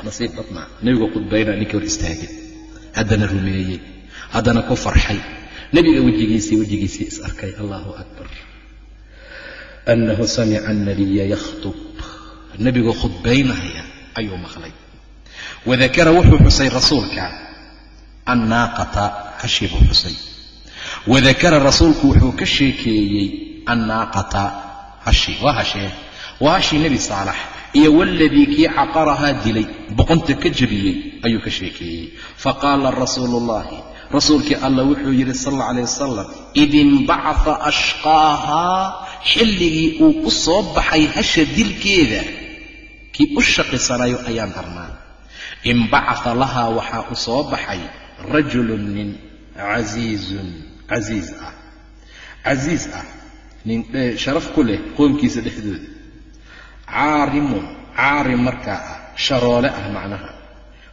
nasiib badnaa nebigoo khudbaynaa ninkii hor istaagay haddana rumeeyey haddana ku farxay nebiga wejigiisii wejigiisii is arkay allahu akbar anahu samica annabiya yakhtub nebigoo khudbaynaya ayuu maqlay wadakara wuxuu xusay rasuulka annaaqata hashii buu xusay wadakara rasuulku wuxuu ka sheekeeyey annaaqata hashi waa hashee waa hashii nebi saalax iyo waladii kii caqarahaa dilay boqonta ka jebiyey ayuu ka sheekeeyey faqaala rasuulu ullahi rasuulkii allah wuxuu yidhi sal alla alayh wasalam id inbacata ashqaahaa xilligii uu ku soo baxay hasha dilkeeda kii u shaqisanayo ayaan darnaa inbacata lahaa waxaa u soo baxay rajulun nin casiizun casiiz ah. Casiiz ah nin sharaf ku leh qoomkiisa dhexdooda. Caarimun caarim markaa ah sharoole ah macnaha.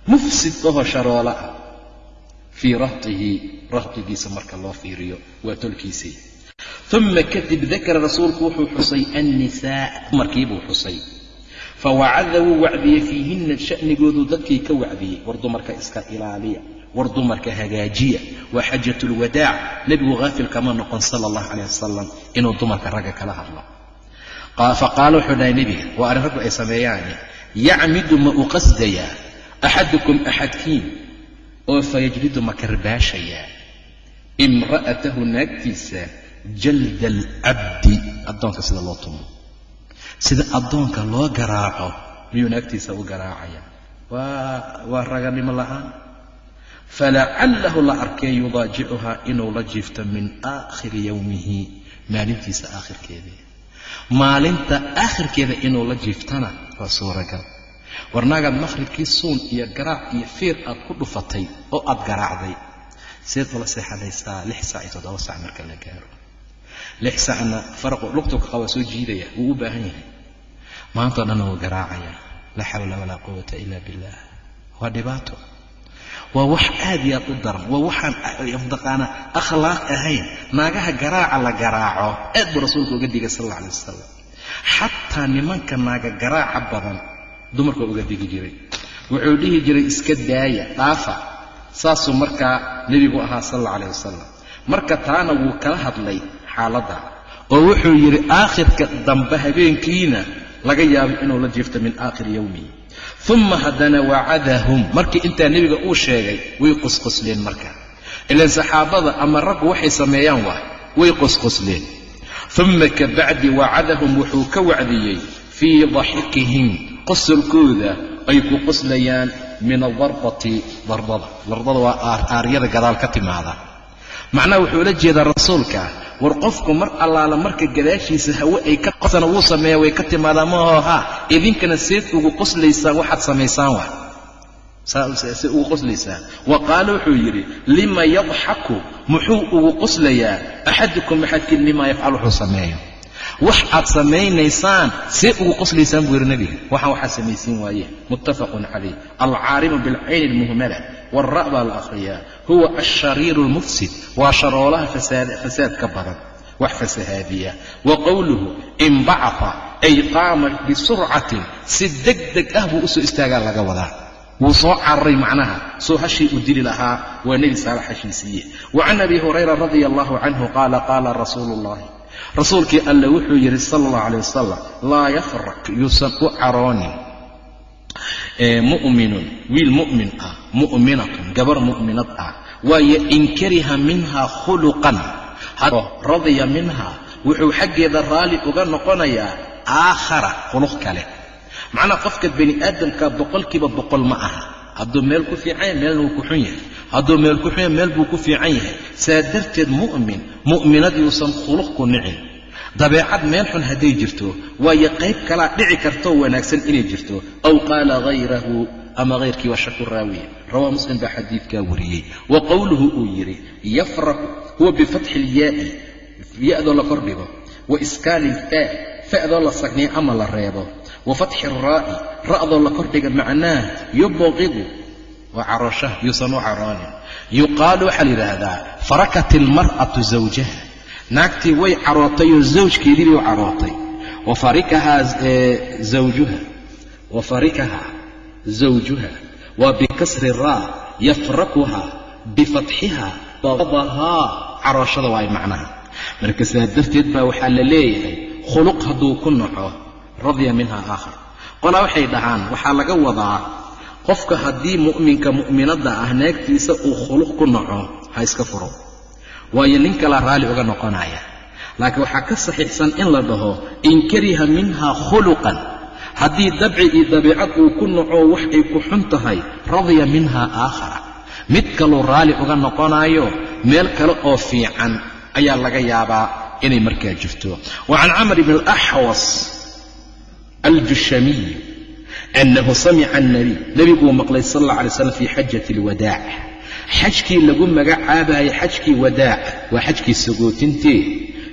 Mufsid ahoo sharoole ah. Fii rahtihi rahtigiisa marka loo fiiriyo waa tolkiisii. Uma kadib dakara rasuulku wuxuu xusay annisaa dumarkiibuu xusay fawacada wuu wacdiyey fiihinna sha'nigoodu dadkii ka wacdiyey war dumarka iska ilaaliya war dumarka hagaajiya waa xajatulwadaac nebigu haafil kama noqon sala allahu caleyh wasalam inuu dumarka ragga kala hadlo faqaala wuxuu dhahay nebiga waa arrin raggu ay sameeyaane yacmidu ma u qasdayaa axadukum axadkiin oo fayajlidu ma karbaashayaa imra'atahu naagtiisa jalda alcabdi addoonka sida loo tumo sida addoonka loo garaaco. Miyuu naagtiisa u garaacaya waa raganimo la'aan falacallahu la arkee yudaajicuhaa inuu la jiifto min aakhiri yowmihi maalintiisa aakhirkeedii maalinta aakhirkeeda inuu la jiiftana waa suuragal. Warnaagaad maqhribkii suun iyo garaac iyo fiir aad ku dhufatay oo aad garaacday seed ula seexanaysaa lix saac iyo toddoba sac marka la gaaro lix saacna faraqu lugtu ka qaba soo jiidaya wuu u baahan yahay maantao dhanna wuu garaacayaa laa xawla walaa quwata ila billah waa dhibaato waa wax aad iyo aad u daran waa waxaan mataqaana akhlaaq ahayn naagaha garaaca la garaaco aad buu rasuulku uga digay sal alla alay wasalam xataa nimanka naaga garaaca badan dumarka uga digi jiray wuxuu dhihi jiray iska daaya dhaafa saasuu markaa nebigu ahaa sal alla alayh wasalam marka taana wuu kala hadlay xaaladda oo wuxuu yidhi aakhirka dambe habeenkiina laga yaabo inuu la jiifto min aakhiri yowmihi uma haddana wacadahum. Markii intaa nebiga uu sheegay way qosqosleen marka. Ilaan saxaabada ama raggu waxay sameeyaan waay way qosqosleen uma kabacdi wacadahum wuxuu ka wacdiyey fii daxikihim qosolkooda ay ku qoslayaan min adarbati darbada. Darbada waa aaryada gadaal ka timaada. Macnaha wuxuu la jeedaa rasuulka war qofku mar allaala marka gadaashiisa hawe ay ka qosana wuu sameeya way ka timaadaa maahoha idinkana seed ugu qoslaysaan waxaad samaysaan wa se ugu qoslaysaan. Wa qaala wuxuu yidhi lima yadxaku muxuu ugu qoslayaa axadukum axadkiin lima yafcal wuxuu sameeyo wax aad samaynaysaan see ugu qoslaysaan buu yidhi nebiga. Waxaan waxaad samaysiin waaye muttafaqun calayh. Alcaarimu bilcayni almuhmala waalra' baa la akhriyaa huwa alshariiru almufsid waa sharoolaha fasaadka badan. Wax fasahaadiya. Wa qowluhu inbacafa ay qaama bisurcatin. Si deg deg ah buu u soo istaagaa laga wadaa. Wuu soo cararay macnaha. Soo hashii u dili lahaa. Waa nebi saala hashiisiiye wa can abi hurayra radia allahu canhu qaala qaala rasuulu ullahi rasuulkii alle wuxuu yidhi sala allahu alay wasalam laa yafraq yuusan u caroonin mu'minun wiil mu'min ah mu'minatun gabar mu'minad ah. Waayo in kariha minha khuluqan. Radiya minha wuxuu xaggeeda raalli uga noqonayaa aakhara khuluq kale. Macnaha qofka bani aadamka boqolkiiba boqol ma aha. Hadduu meel ku fiican yahay meelna wuu ku xun yahay hadduu meel ku xun meel buu ku fiican yahay. Saa darteed mu'min mu'minad yuusan khuluq ku nicin. Dabeecad meel xun hadday jirto waayo qayb kalaa dhici kartoo wanaagsan inay jirto. Aw qaala hayrahu ama hayrkii waa shaku raawiya. Rawaa muslim baa xadiidkaa wariyey. Wa qowluhu uu yidhi yafraqu huwa bifatxi ilyaai ya-doo la kordhigo wa iskaani ilfaa fa'doo la sagniyo ama la reebo. Wa fatxi iraa'i ra'doo la kordhiga macnaah yubqidu waa carooshaha yuusan u caroonin yuqaalu waxaa la yidhaahdaa farakat ilmar'atu zawjaha. Naagtii way carootayoo zawjkeedii bay u carootay. Wa farikahaa zawjuha. Wa farikahaa zawjuha. Waa bikasri raa yafrakuha bifatxiha badahaa. Carooshada waay macnaha. Marka saa darteed baa waxaa la leeyahay khuluq hadduu ku naco radya minha aakhar. Qolaa waxay dhahaan waxaa laga wadaa qofka haddii mu'minka mu'minadda ah naagtiisa uu khuluq ku naco ha iska furo. Waayo nin kalaa raalli uga noqonaya. Laakiin waxaa ka saxiixsan in la dhaho in kariha minha khuluqan. Haddii dabci iyo dabiicad uu ku naco wax ay ku xun tahay radya minha aakhara. Mid kaluu raalli uga noqonaayo meel kale oo fiican ayaa laga yaabaa inay markaa jirto. Wa can camr bn alaxwas aljushamiy annahu samica annabiy nebiguu maqlay sal alla alay slam fii xajati alwadaac xajkii lagu magacaabayay xajkii wadaaca waa xajkii sagootintee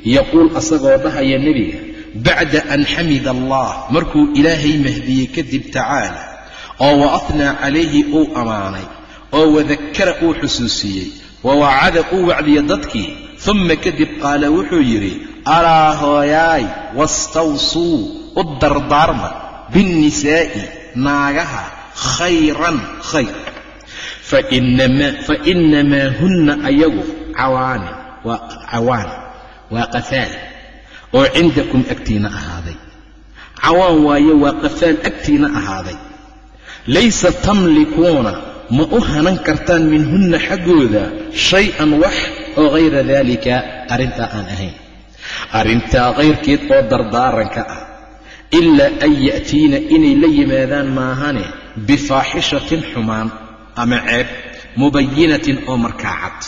yaquul asagoo dhahaya nebiga bacda an xamida allah markuu ilaahay mahdiyey kadib tacaala oo wa atnaa calayhi uu ammaanay oo wadakara uu xusuusiyey wa wacada uu wacdiya dadkii uma kadib qaala wuxuu yidhi alaa hooyaay wastawsuu u dardaarma biاnnisaa'i naagaha khayran khayr fainamaa hunna ayagu cawaani waa cawaan waa qafaal oo cindakum agtiina ahaaday cawaan waaye waa qafaal agtiina ahaaday laysa tamlikuuna ma u hanan kartaan minhunna xaggooda shay-an wax oo hayra daalika arrintaa aan ahayn arrintaa kayrkeed oo dardaaranka ah ilaa an ya'tiina inay la yimaadaan maahane bifaaxishatin xumaan ama ceeb mubayinatin oo markaa cad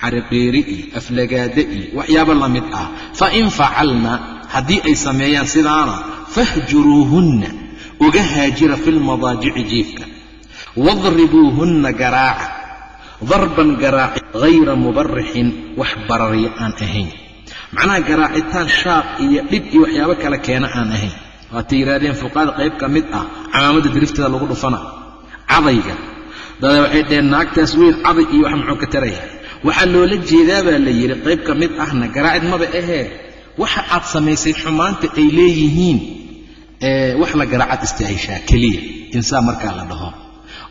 caribdheeri iyo aflagaada iyo waxyaabo la mid ah fa in facalna haddii ay sameeyaan sidaana fahjuruuhunna uga haajira fi lmadaajici jiifka wadribuuhunna garaaca darban garaaci hayra mubarixin wax bararya aan ahayn macnaha garaacitaan shaaq iyo dhib iyo waxyaabo kale keena aan ahayn waatay yidhaahdeen fuqaada qayb ka mid ah camaamadda dirifteeda lagu dhufana cadayga. Dada waxay dhaheen naagtaas weyn caday iyo wax muxuu ka taraya waxaa loola jeedaa baa la yidhi qayb ka mid ahna garaacid maba ahee. Waxa aad samaysay xumaanta ay leeyihiin wax la garaacad istaahishaa keliya insaan markaa la dhaho.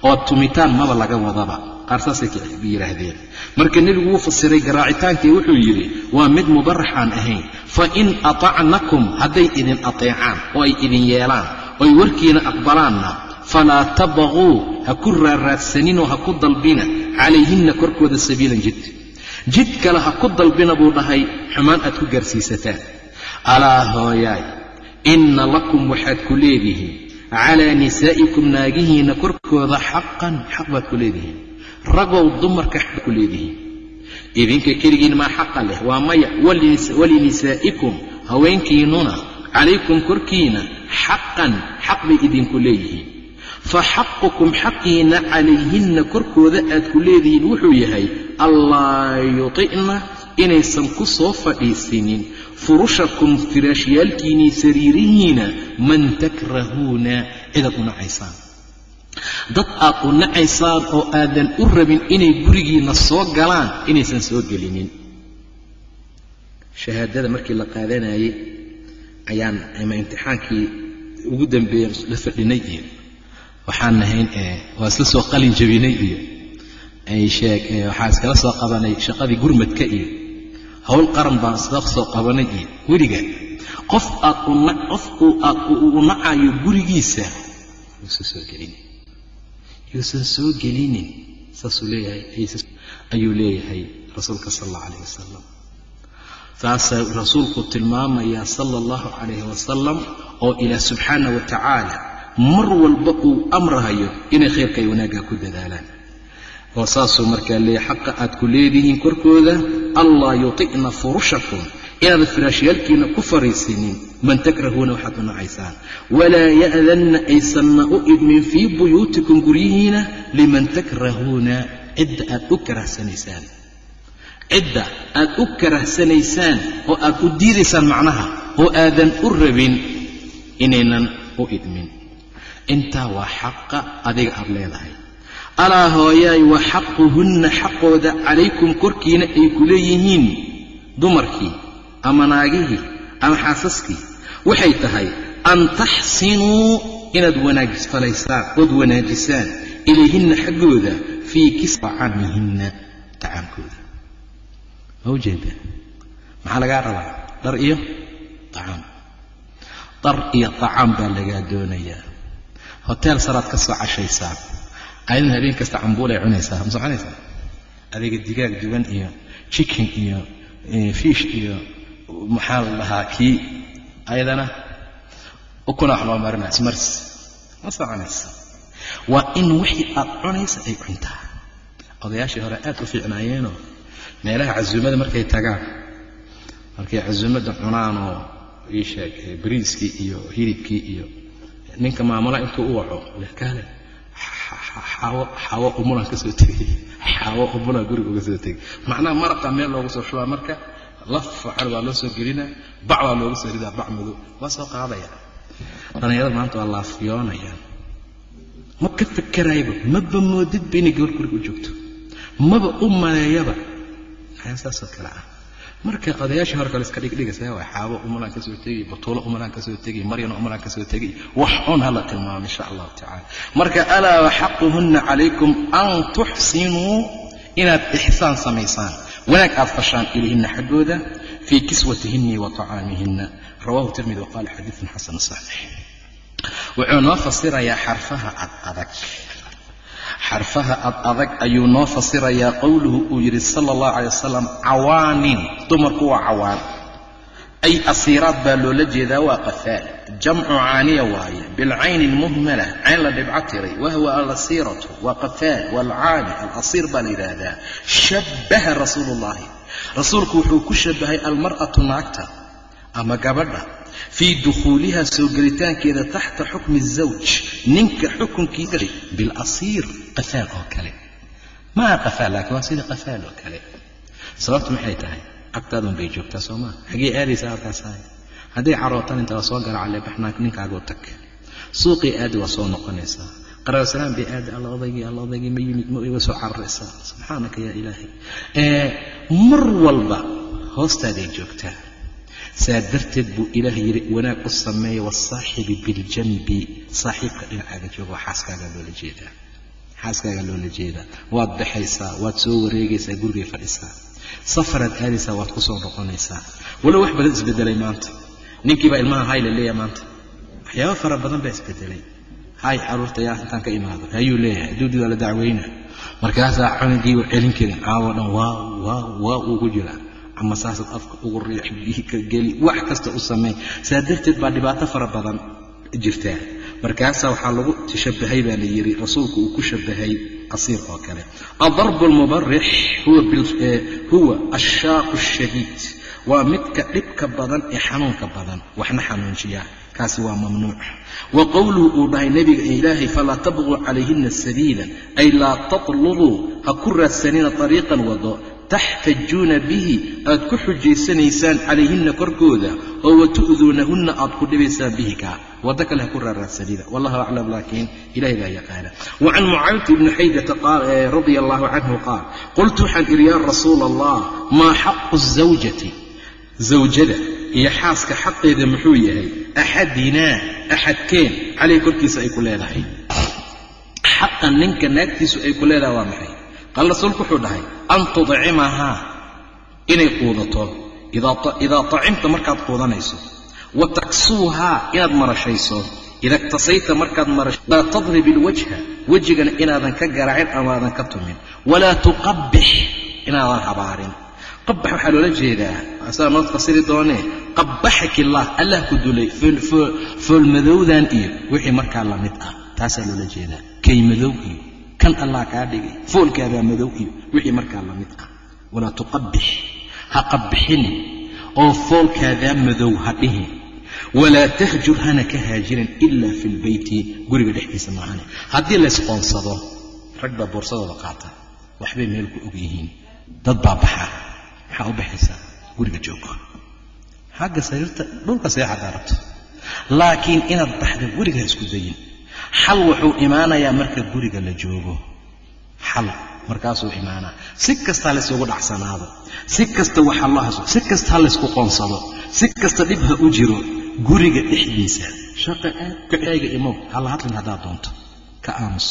Oo tumitaan maba laga wadaba. Qaar saasay yidhaahdeen marka nebigu wuu fasiray garaacitaankii wuxuu yidhi waa mid mubarax aan ahayn. Fa in atacnakum hadday idin ateecaan oo ay idin yeelaan oy warkiina aqbalaanna falaa tabaquu ha ku raaraadsaninoo ha ku dalbina calayhinna korkooda sabiilan jid. Jid kale ha ku dalbina buu dhahay xumaan aad ku gaarsiisataan. Alaa hooyaay inna lakum waxaad ku leedihiin calaa nisaa'ikum naagihiinna korkooda xaqan xaq baad ku leedihiin ragow dumarka xaq ku leedihiin. Idinka keligiin maa xaqa leh waa maya walinisaa'ikum haweenkiinnuna calaykum korkiina xaqan xaq bay idinku leeyihiin. Fa xaqukum xaqiina calayhinna korkooda aad ku leedihiin wuxuu yahay allaa yuti'na inaysan ku soo fadhiisinin. Furushakum firaashyaalkiinnii sariirihiina man takrahuuna cidaad u nacaysaan dad aad u nacaysaan oo aadan u rabin inay gurigiinna soo galaan inaysan soo gelinin. Shahaadada markii la qaadanayey ayaan ama imtixaankii ugu dambeeya la fadhinay iyo waxaan nahayn waa isla soo qalin jabinay iyo waxaa iskala soo qabanay shaqadii gurmadka iyo howl qaran baan isla soo qabanay iyo weliga qof aad qofku aad uu nacayo gurigiisa yuusan soo gelinin yuusan soo gelinin saasuu leeyahay ayuu leeyahay rasuulka sal allah calayh wasalam saasaa rasuulku tilmaamayaa sala allahu calayhi wasalam oo ilaah subxaana wa tacaala mar walba uu amrahayo inay khayrka iyo wanaagga ku dadaalaan. Oo saasuu markaa leeyahy xaqa aad ku leedihiin korkooda allaa yuti'na furushakum inaad firaashyaalkiina ku fariisinin man takrahuuna waxaad u nacaysaan walaa ya'danna aysanna u idmin fii buyuutikum guryihiina liman takrahuuna cidda aad u karahsanaysaan cidda aad u karahsanaysaan oo aad u diidaysaan macnaha oo aadan u rabin inaynan u idmin intaa waa xaqa adiga aad leedahay alaa hooyaay wa xaquhunna xaqooda calaykum korkiina ay ku leeyihiin dumarkii ama naagihii ama xaasaskii waxay tahay an taxsinuu inaad wanaajfalaysaan ood wanaajisaan ilayhinna xaggooda fii kis tacaamihinna tacaamkooda. Ma ujeeda maxaa lagaa rabaa? Dhar iyo tacaam. Dhar iyo tacaam baa lagaa doonayaa. Hoteel saraad ka soo cashaysaa. Ayadna habeen kasta cambuul ay cunaysaa. Ma soconaysaa? Adiga digaag duwan iyo chicken iyo fiish iyo maxaa la dhahaa kii ayadana ukuna wax loo marinaa ismars ma soconaysa waa in wixii aad cunaysa ay cuntaa. Odayaashii hore aad u fiicnaayeenoo meelaha casuumada markay tagaan markay casuumadda cunaanoo ii sheeg bariiskii iyo hilibkii iyo ninka maamula intuu u waco lekaale xaawo xaawo umulaan ka soo tegay xaawo umulaan guriga uga soo tegay macnaha maraqa meel loogu soo shubaa marka laf facar baa loo soo gelinaa bac baa looga soo ridaa bac madow. Waa soo qaadaya. Dhallinyarada maanta waa laafiyoonayaan ma ka fakarayba maba moodidba inay gabar guriga u joogto. Maba u maleeyaba. Saasoo kale ah. Marka odayaashii hore kale iska dhigdhigasa waa xaabo umalaan ka soo tegay batuulo umalaan ka soo tegay maryana umalaan ka soo tegay wax un hala tilmaamo insha allahu tacala marka alaa waxaquhunna calaykum an tuxsinuu? Inaad ixsaan samaysaan wanaag aad fashaan ilayhinna xaggooda fii kiswatihinni wa tacaamihinna. Rawahu tirmidi waqaala xadiidun xasan saxiix wuxuu noo fasirayaa xarfaha ad adag. Xarfaha ad adag ayuu noo fasirayaa qowluhu uu yidhi sala allahu calay wasalam cawaanin. Dumarku waa cawaan. Ay asiiraad baa loola jeedaa waa qafaal jamcu caaniya waaye bilcayni lmuhmala cayn la dhibco tiray wahwa alasiiratu qafaal waalcaani alasiir baa la yidhaahdaa shabbaha rasuulu rasuulku wuxuu ku shabahay almar'atu naagta ama gabadha fii dukhuuliha soo gelitaankeeda taxta xukmi zawj ninka xukunkiisa bilasiir qafaal oo kale. Maaha qafaal laakiin waa sida qafaal oo kale. Sababtu maxay tahay? Agtaadun bay joogtaa soo maa xagee aadaysaa halkaasahay hadday carootan inta soo garaacalee baxnaank ninkaagoo tag. Suuqii aadi waa soo noqonaysaa. Qaraabasalaam bay aadi alla odaygii alla odaygii ma yimid ma iga soo cararaysaa subxaanaka yaa ilaahay. Mar walba hoostaaday joogtaa. Saa darteed buu ilaah yidhi wanaag u sameeya wasaaxibi biljanbi saaxiibka dhinacaaga jooga waa xaaskaagaa loola jeedaa. Xaaskaagaa loola jeedaa. Waad baxaysaa waad soo wareegaysaa gurigay fadhisaa. Safaraad aadaysaa waad ku soo noqonaysaa. Walow wax badan isbedelay maanta ninkiibaa ilmaha hay la leeyahay maanta. Waxyaaba fara badan baa isbedelay. Hay carruurta yaa intaan ka imaado. Hayuu leeyahay. Aduudii waa la dacweyna. Markaasaa cunugii celin karin. Caawo dhan waa waa waa uu ku jiraa ama saasaad afka ugu riix bihi ka geli wax kasta u sameey saa darteed baa dhibaato fara badan jirtaa. Markaasaa waxaa lagu tashabahay baa la yidhi. Rasuulku uu ku shabahay qasiir oo kale. Adarbu lmubarix huwa ashaaqu shadiid waa midka dhibka badan ee xanuunka badan waxna xanuunjiya kaasi waa mamnuuc. Wa qowluhu uu dhahay nebiga ilaahay falaa tabquu calayhina sabiila ay laa tatlubuu ha ku raadsanina ariiqan wado taxtajuuna bihi aad ku xujaysanaysaan calayhinna korkooda oo watu'duunahunna aad ku dhibaysaan bihi kaa waddo kale ha ku raaraadsanida wallahu aclam laakiin ilahay baa yaqaana wa can mucaawiyata ibni xaydata radia allahu canhu qaal qultu waxaan idhi yaa rasuula allah maa xaqu zawjati zawjada iyo xaaska xaqeeda muxuu yahay axadinaa axadkeen calayh korkiisa ay ku leedahay. Xaqa ninka naagtiisu ay ku leedahay waa maxay? Qaal rasuulku wuxuu dhahay an tudcimahaa inay quudato. Idaa tacimta markaad quudanayso wa taksuuhaa inaad marashayso. Ida iktasayta markaad marasho laa tadrib ilwajha wejigana inaadan ka garaacin amaadan ka tumin. Walaa tuqabbix inaadan habaarin qabax waxaa loola jeedaa asagaa noo fasiri doonee qabbaxak illaah allah ku dulay foolmadowdan iyo wixii markaa la mid ah. Taasaa loola jeedaa. Kay madow iyo kan allah kaa dhigay foolkaadaa madow iyo wixii markaa la mid ah. Walaa tuqabbix ha qabbixinin oo foolkaadaa madow ha dhihin. Walaa tahjur hana ka haajirin ilaa fi lbeyti guriga dhexdiisa maahane haddii laysqoonsado rag baa boorsadooda qaata. Waxbay meel ku og yihiin. Dad baa baxa maxaa u baxaysaa guriga joogo xagga sariirta dhulka seexadaa rabto laakiin inaad baxda guriga ha isku dayin. Xal wuxuu imaanayaa marka guriga la joogo. Xal markaasuu imaanaa. Si kasta ha laysugu dhacsanaado si kasta waxa loo haso si kasta ha laysku qoonsado si kasta dhib ha u jiro guriga dhexdiisa shaqa aad kacayga imow. Hala hadlin haddaad doonto ka aamus.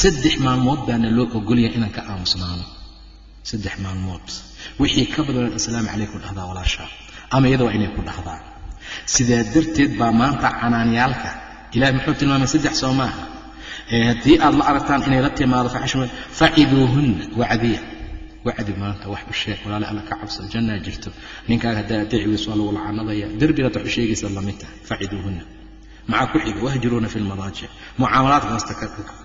Saddex maalmood baana loo ogolyahay inaan ka aamusnaano saddex maalmood. Wixii ka badan asalaamu calaykum dhahdaa walaashaa ama iyada inay ku dhahdaa. Sidaa darteed baa maanta canaanyaalka ilahay muxuu tilmaamay saddex soo maaha haddii aad la aragtaan inay la timaado faciduuhunna wacdiya wacdi maanta wax u sheeg walaale alla ka cabso jannaa jirto. Ninkaaga haddaa adeeci weyso waa lagu lacanadaya derbigaad wax u sheegaysa la mid tahay faciduuhunna. Maxaa ku xiga? Wahjuruuna fi lmadaajic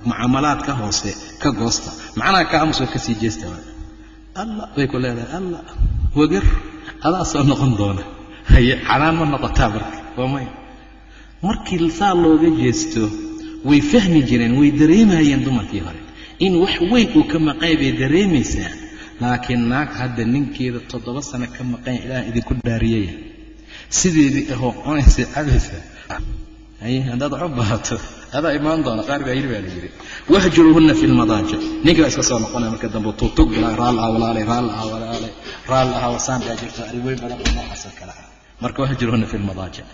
mucaamalaadka hoose ka goosta. Macnaha ka amusoo ka sii jeesta alla bay ku leedahay alla. Wagar adaa soo noqon doona. Haye canaan ma noqotaa marka waa maya markii saa looga jeesto way fahmi jireen way dareemayeen dumarkii hore. In wax weyn uu ka maqay bay dareemaysaa laakiin naag hadda ninkeeda toddoba sano ka maqan ilaah idinku dhaariyaya sideedii ahoo cunaysa cabaysa haye haddaad baahato adaa imaan doona qaar baa yiri baa la wahjuruhunna fi lmadaajic ninkii baa iska soo noqonaya marka dambe tugtug bilaa raal ah walaalay raal ah walaalay raal ah wasaan baa jirto arriweyn badan oo noocaasoo kale ah marka wahjuruhunna fi lmadaajic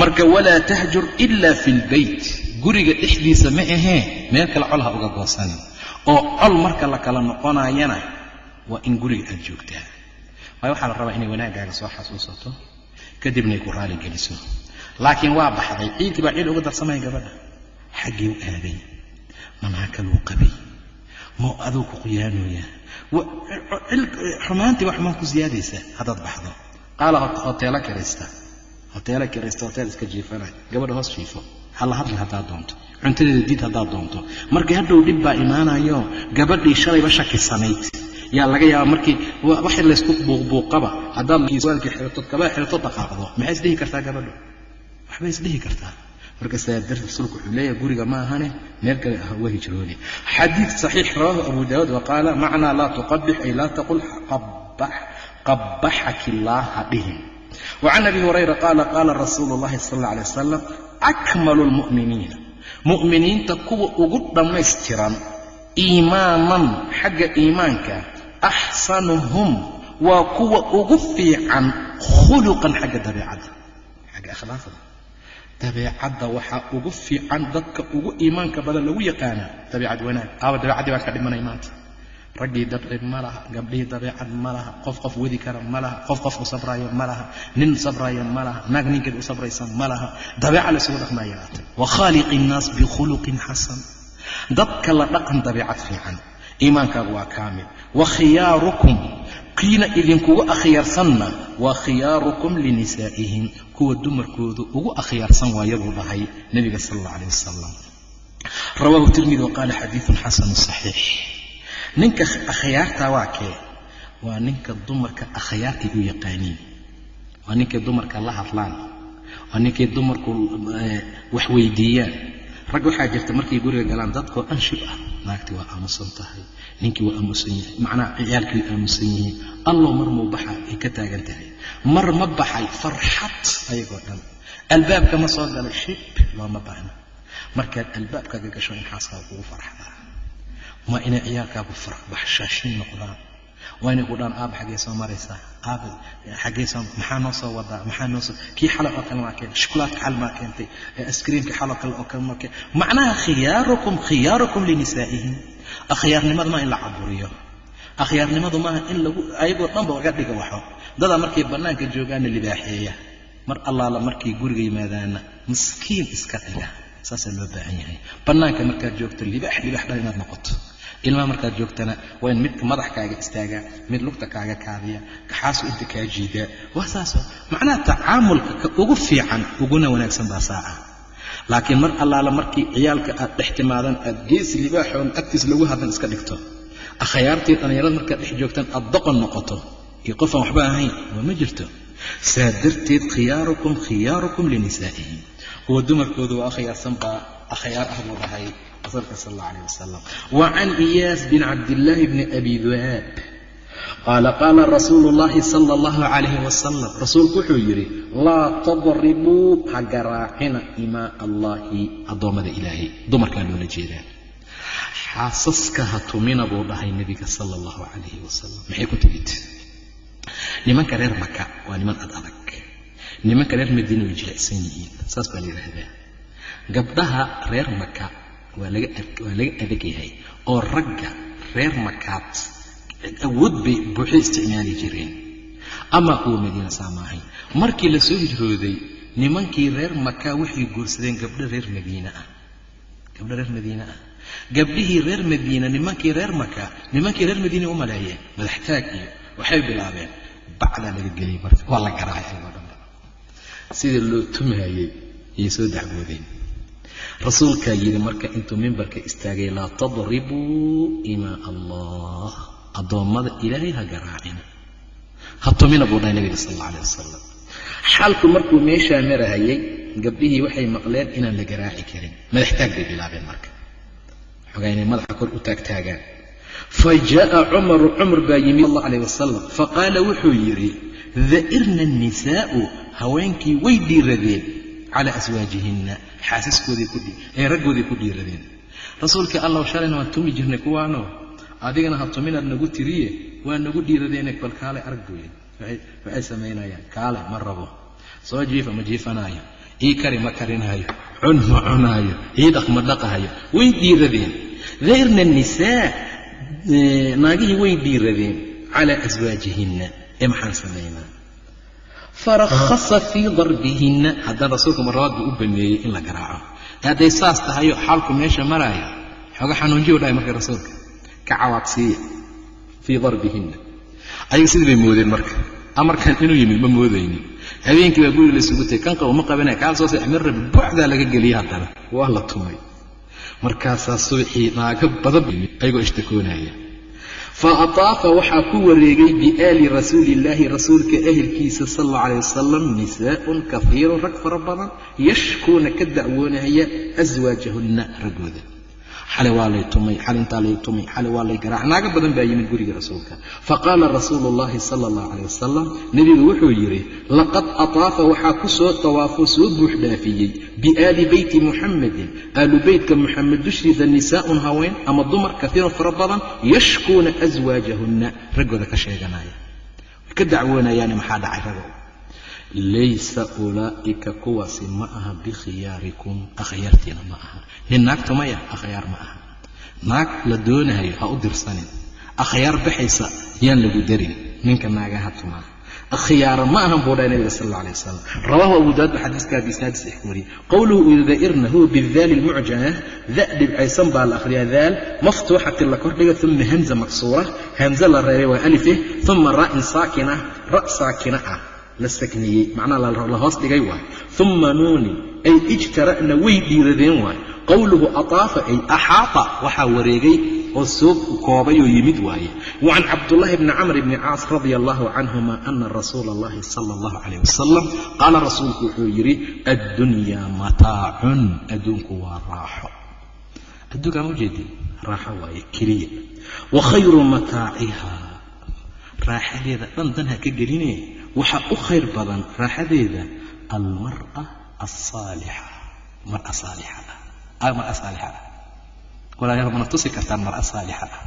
marka walaa tahjur ila fi lbeyt guriga dhexdiisa ma ahee meel kale col ha uga goosanin oo col marka la kala noqonayana waa in guriga aad joogtaa. Waayo waxaa la rabaa inay wanaaggaaga soo xasuusato kadibna ay ku raali geliso. Laakiin waa baxday ciidkii baa ciid uga darsamaya gabadha xaggii u aaday manaa kaluu qabay. Mau aduu ku khiyaanooya? Xumaantii waa xumaan ku siyaadaysa haddaad baxdo. Qaala hoteelo kiraysta hoteelo kiraysta hoteel iska jiifanay gabadha hoos jiifo. Halla hadli haddaad doonto. Cuntadeeda diid haddaad doonto. Markii hadhow dhib baa imaanayo gabadhii shalayba shakisanayd yaa laga yaaba markii wax laysku buuqbuuqaba haddaad waalkii xiratood kabaa xiratood dhaqaaqdo. Maxay isdhihi kartaa gabadhu? Waxbay isdhihi kartaa marka saa darteed rasuulku wuxuu leeyahay guriga ma ahane meel kale ah waa hijrooni. Xadiid saxiix rawaahu abu daawuud wa qaala macnaa laa tuqabix ay laa taqul qabaxaki illaaha dhihin wa abi hurayra qaala qaala rasuulu llahi sal alla alay wasalam akmalu lmu'miniina mu'miniinta kuwa ugu dhammaystiran iimaanan xagga iimaanka axsanuhum waa kuwa ugu fiican khuluqan xagga dabeicadda xagga akhlaaqda dabeecadda waxaa ugu fiican dadka ugu iimaanka badan lagu yaqaana dabeicad wanaag. Aaba dabeecaddii baa ka dhimanay maanta. Raggii dabcib ma laha gabdhihii dabeecad ma laha qof qof wadi kara ma laha qof qof u sabraayo ma laha nin sabraayo ma laha naag ninkeed u sabraysa ma laha. Dabeeca laysugu dhaqmaya laata. Wakhaaliqi innaas bikhuluqin xasan. Dadka la dhaqan dabeecad fiican iimaankaagu waa kaamil. Wa khiyaarukum kiina idinkugu akhyaarsanna waa khiyaarukum linisaa'ihim. Kuwa dumarkoodu ugu akhyaarsan waaya buu dhahay nebiga sal alla alayh wasalam rawaahu tirmidi waqaala xadiidun xasanu saxiix. Ninka akhyaartaa waa kee? Waa ninka dumarka akhyaartay u yaqaaniin. Waa ninkay dumarka la hadlaan. Waa ninkay dumarku wax weydiiyaan. Rag waxaa jirta markay guriga galaan dadkoo anshib ah. Naagtii waa aamusan tahay ninkii waa aamusan yahay. Macnaha ciyaalkii aamusan yihiin allow mar muu baxa ay ka taagan tahay. Mar ma baxay farxad ayagoo dhan. Albaabka ma soo galay shib looma baahna. Markaad albaabkaaga gasho in xaaskaaga kugu farxdaa. Waa inay ciyaalkaagu baxshaashin noqdaan waa inay ku dhaan aaba xaggee soo maraysaa aaba xaggee soo maxaa noo soo wadaa? Maxaa noo soo kii xalay oo kale maa keentay? Shukulaadka xal maa keentay? Askriimka xaloo kale oo kale maa keentay macnaha khiyaarukum khiyaarukum linisaa'ihim akhyaarnimada maa in la caburiyo akhyaarnimadu maaha in lagu ayagoo dhanba laga dhiga waxo. Dadaa markay bannaanka joogaana libaaxeeya. Mar allaala markay guriga yimaadaana miskiin iska dhiga saasaa loo baahan yahay. Bannaanka markaad joogto libaax libaax dhan inaad noqoto ilmaha markaad joogtana waa in midka madax kaaga istaagaa mid lugta kaaga kaadiya kaxaasu inta kaa jiidaa. Waa saasoo macnaha tacaamulka ka ugu fiican uguna wanaagsan baa saaca. Laakiin mar allaala markii ciyaalka aad dhex timaadan aad geesi libaaxoon agtiis lagu hadlan iska dhigto. Akhyaartii dhallinyarada markaad dhex joogtaan aad doqon noqoto. Iyo qofaan waxba ahayn waa ma jirto. Saa darteed khiyaarukum khiyaarukum linisaa'ihim kuwa dumarkooda waa akhyaarsan baa akhyaar ah buu dhahay rasuulka sal alayh wasalam wa can iyaas bin cabdillaahi bni abi duhaab qaala qaala rasuulu llahi sala allahu calayhi wasalam rasuulku wuxuu yidhi laa tadribuu ha garaacina imaa allahi addoommada ilaahay dumarkaa loola jeedaa. Xaasaska ha tumina buu dhahay nebiga sala allahu calayhi wasalam maxay ku timid? Nimanka reer maka waa niman ad adag. Nimanka reer madiina way jilicsan yihiin. Saas baa la yidhaahdaa. Gabdhaha reer maka waa laga adag yahay oo ragga reer makaad awood bay buuxo isticmaali jireen. Ama kuwa madiina saa maahayn markii la soo hijrooday nimankii reer maka waxay guursadeen gabdho reer madiine ah. Gabdho reer madiine ah. Gabdhihii reer madiina nimankii reer maka nimankii reer madiina u maleeyeen madaxtaag iyo waxay bilaabeen bacdaa laga geliyay marka waa la garaacay ayagoo dhanba sida loo tumaayey ayay soo dacwoodeen rasuulkaa yidhi marka intuu mimbarka istaagay laa tadribuu imaa allah. Addoommada ilaahay ha garaacina ha tumina buu dhahay nebiga sal alla alih wasalam xaalku markuu meeshaa marahayay gabdhihii waxay maqleen inaan la garaaci karin. Madaxtaag bay bilaabeen marka. Xogaa inay madaxa kor u taagtaagaan fa jaa'a cumaru cumar baa yimid sal alla aleh wasalam faqaala wuxuu yidhi da'irna annisaa'u haweenkii way dhiiradeen cala aswaajihinna xaasaskoodii ee raggooday ku dhiiradeen. Rasuulkii allah shalayna waan tumi jirnay kuwaano adigana ha tuminaad nagu tiriye waa nagu dhiiradeene bal kaale arag booye waxay samaynayaan kaale ma rabo. Soo jiifa ma jiifanaayo ii kari ma karinaayo cun ma cunaayo ii dhaq ma dhaqahayo way dhiiradeen. Dayrna nisaa naagihii way dhiiradeen calaa aswaajihinna ee maxaan samaynaa farakhasa fii darbihinna. Haddana rasuulku marlabaad buu u baneeyey in la garaaco. Hadday saas tahayo xaalku meesha maraayo xooga xanuunjiyo dhahay marka rasuulka ka cawaadsiiya fii darbihinna. Ayaga sidii bay moodeen marka. Amarkan inuu yimid ma moodaynin. Habeenkii baa guriga laysugu tegay kan qabo ma qabanaya kaal soo say amir rabi laga geliyey haddana. Waa la tumay. Markaasaa subaxii naago badan ayagoo ishtakoonaya fa ataafa waxaa ku wareegay biaali rasuuli illaahi rasuulka ahelkiisa sal alla calayh wasalam nisaa'un kafiirun rag fara badan yashkuuna ka dacwoonaya aswaajahunna raggooda xale waa lay tumay xale intaa lay tumay xale waa lay garaac. Naago badan baa yimid guriga rasuulka. Faqaala rasuulu llahi sala allahu calayh wasalam nebigu wuxuu yidhi laqad ataafa waxaa ku soo tawaafo soo buux dhaafiyey biaali beyti muxammadin aalu beytka muxamed dushiisa nisaa'un haween ama dumar kafiiran fara badan yashkuuna aswaajahunna raggooda ka sheeganaya. Way ka dacwoonayaane maxaa dhacay ragow laysa ulaa'ika kuwaasi ma aha bikhiyaarikum akhyaartiina ma aha nin naagta maya akhyaar ma aha naag la doonayo ha u dirsanin akhyaar baxaysa yaan lagu darin ninka naagaha tumaa akhyaara ma ahan buu dhahay nabiga sal alla alay wasalam rawaahu abu daawud ba xadiiskaa biisnaadis ix wariyey qowluhu uda'irna huwa bidaali lmucjama da dhibcaysan baa la akhriyaa daal maftuuxati la kordhiga uma hamza maksuura hamze la reebay waa alifeh uma ra'in saakina ra' saakina ah la sakniyey macnaha la hoos dhigay waay. Uma nuuni ay ijtara'na way dhiiradeen waay. Qowluhu ataafa ay axaata waxaa wareegay oo soo koobay oo yimid waaye wacan cabdullahi bni camr bni caas radia allahu canhuma ana rasuula allahi sala allahu calayh wasalam qaala rasuulku wuxuu yidhi addunyaa mataacun adduunku waa raaxo. Adduunkaa ma ujeedin? Raaxo waaye keliya. Wa khayru mataaciha raaxadeeda dhan dan ha ka geline waxaa u khayr badan raaxadeeda almar'a asaalixa mara saalixa ah mara saalixa ah walaalayaal mana tusi kartaan mara saalixa ah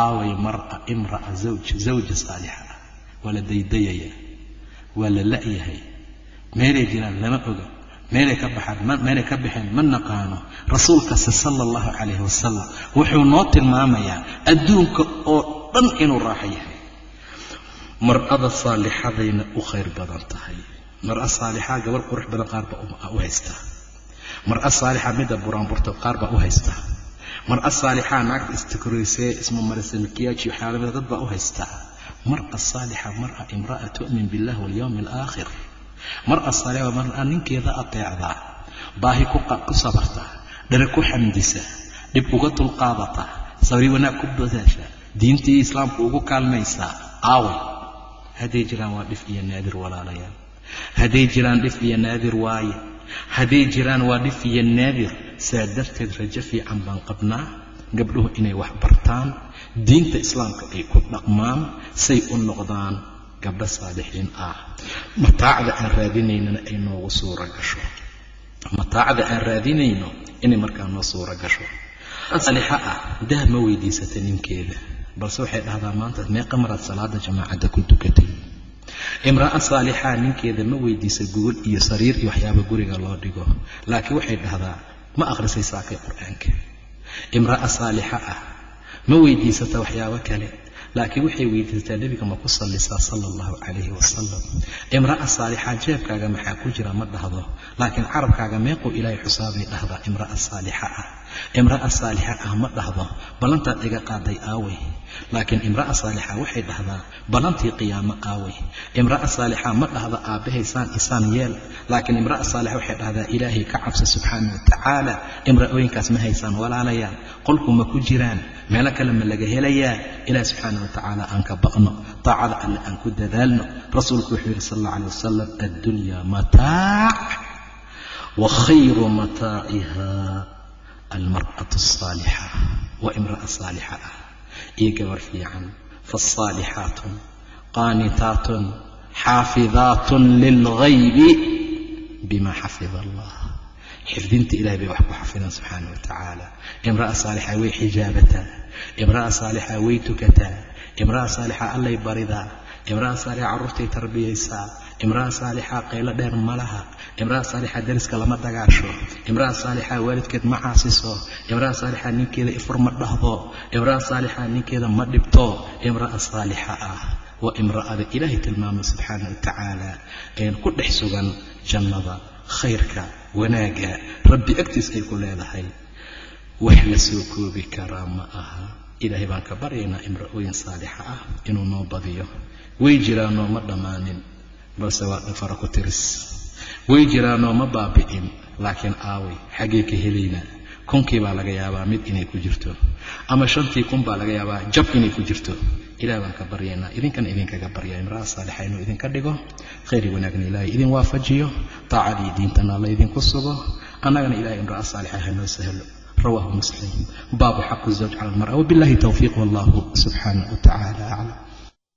aaway mara imra'a zawj zawja saalixa ah waa la daydayaya waa la la'yahay. Meelay jiraan lama oga. Meelay ka baxaan meelay ka baxeen ma naqaano. Rasuulkase sala allahu calayhi wasalam wuxuu noo tilmaamayaa adduunka oo dhan inuu raaxo yahay mar'ada saalixadayna u khayr badan tahay. Mar'a saalixaa gabar qurux badan qaar baa u haystaa mar'a saalixa midda buraanburta qaar baa u haystaa mar'a saalixaa naagta istikroysee ismamarisay makiyaaji waxyaalamida dad baa u haystaa mar'a saalixa mar'a imra'a tu'min billah walyowmi alaakhir mar'a saalixa mar'a ninkeeda ateecdaa baahi ku sabarta dhere ku xamdisa dhib uga dulqaadata sabri wanaag ku badaasha diintii islaamku ugu kaalmaysaa aaway hadday jiraan waa dhif iyo naadir walaalayaal hadday jiraan dhif iyo naadir waaye. Hadday jiraan waa dhif iyo naadir saa darteed rajo fiican baan qabnaa. Gabdhuhu inay wax bartaan. Diinta islaamka ay ku dhaqmaan say u noqdaan gabdho saalixiin ah. Mataacda aan raadinaynana ay noogu suura gasho. Mataacda aan raadinayno inay markaa noo suura gasho. Saalixa ah dah ma weydiisata ninkeeda balse waxay dhahdaa maanta meeqa maraad salaada jamaacadda ku tukatay imra'a saalixaa ninkeeda ma weydiisa gogol iyo sariir iyo waxyaaba guriga loo dhigo laakiin waxay dhahdaa ma akhrisay saakay qur'aanka imra'a saalixa ah ma weydiisata waxyaabo kale laakiin waxay weydiisataa nebiga ma ku sallisaa sala allahu calayhi wasalam imra'a saalixa jeebkaaga maxaa ku jira ma dhahdo laakiin carabkaaga meequu ilaahay xusaabay dhahdaa imra'a saalixa ah. Imra'a saalixa ah ma dhahdo ballantaad iga qaaday aaway laakiin imra'a saalixa waxay dhahdaa ballantii qiyaamo aaway imra'a saalixa ma dhahda aabbahaysaan isaan yeel. Laakiin imra'a saalixa waxay dhahdaa ilaahay ka cabsa subxaana wa tacaala. Imra'ooyinkaas ma haysaan walaalayaal qolku ma ku jiraan meelo kale ma laga helayaa? Ilaah subxaana wa tacaala aan ka baqno taacada alle aan ku dadaalno. Rasuulku wuxuu yidhi sal alla alay wasalam addunyaa mataac wa khayru mataaciha almar'atu asaalixa waa imra'a saalixa ah iyo gabar fiican faasaalixaatun qaanitaatun xaafidaatun lilghaybi bima xafida allah xifdinta ilahay bay wax ku xafidaan subxaana wa tacaala imra'a saalixa way xijaabataa imra'a saalixa way tukataa imra'a saalixa allay baridaa imra'a saalixa carruurtay tarbiyaysaa imra'a saalixa qaylo dheer ma laha imra'a saalixa dariska lama dagaasho imra'a saalixa waalidkeed ma caasiso imra'a saalixa ninkeeda ifur ma dhahdo imra'a saalixa ninkeeda ma dhibto imra'a saalixa ah waa imra'ada ilaahay tilmaamay subxaana wa tacaala ku dhex sugan jannada khayrka wanaagga rabbi agtiis ay ku leedahay. Wax la soo koobi karaa ma aha. Ilaahay baan ka baryaynaa imra'ooyin saalixa ah inuu noo badiyo. Way jiraanoo ma dhammaanin balse waa dhafara ku tiris. Way jiraanoo ma baabi'in laakiin aaway xaggee ka helaynaa kunkii baa laga yaabaa mid inay ku jirto. Ama shantii kun baa laga yaabaa jab inay ku jirto ilaah baan ka baryaynaa. Idinkana idinkaga barya imra'a saalixa inuu idinka dhigo. Khayri wanaagna ilaahay idin waafajiyo. Taacadii diintana la idinku sugo. Annagana ilahay imra'a saalixa hanoo sahlo. Rawaahu muslim. Baabu xaqu zawj cala lmara wabillahi towfiiq wallahu subxaanah watacaala aclam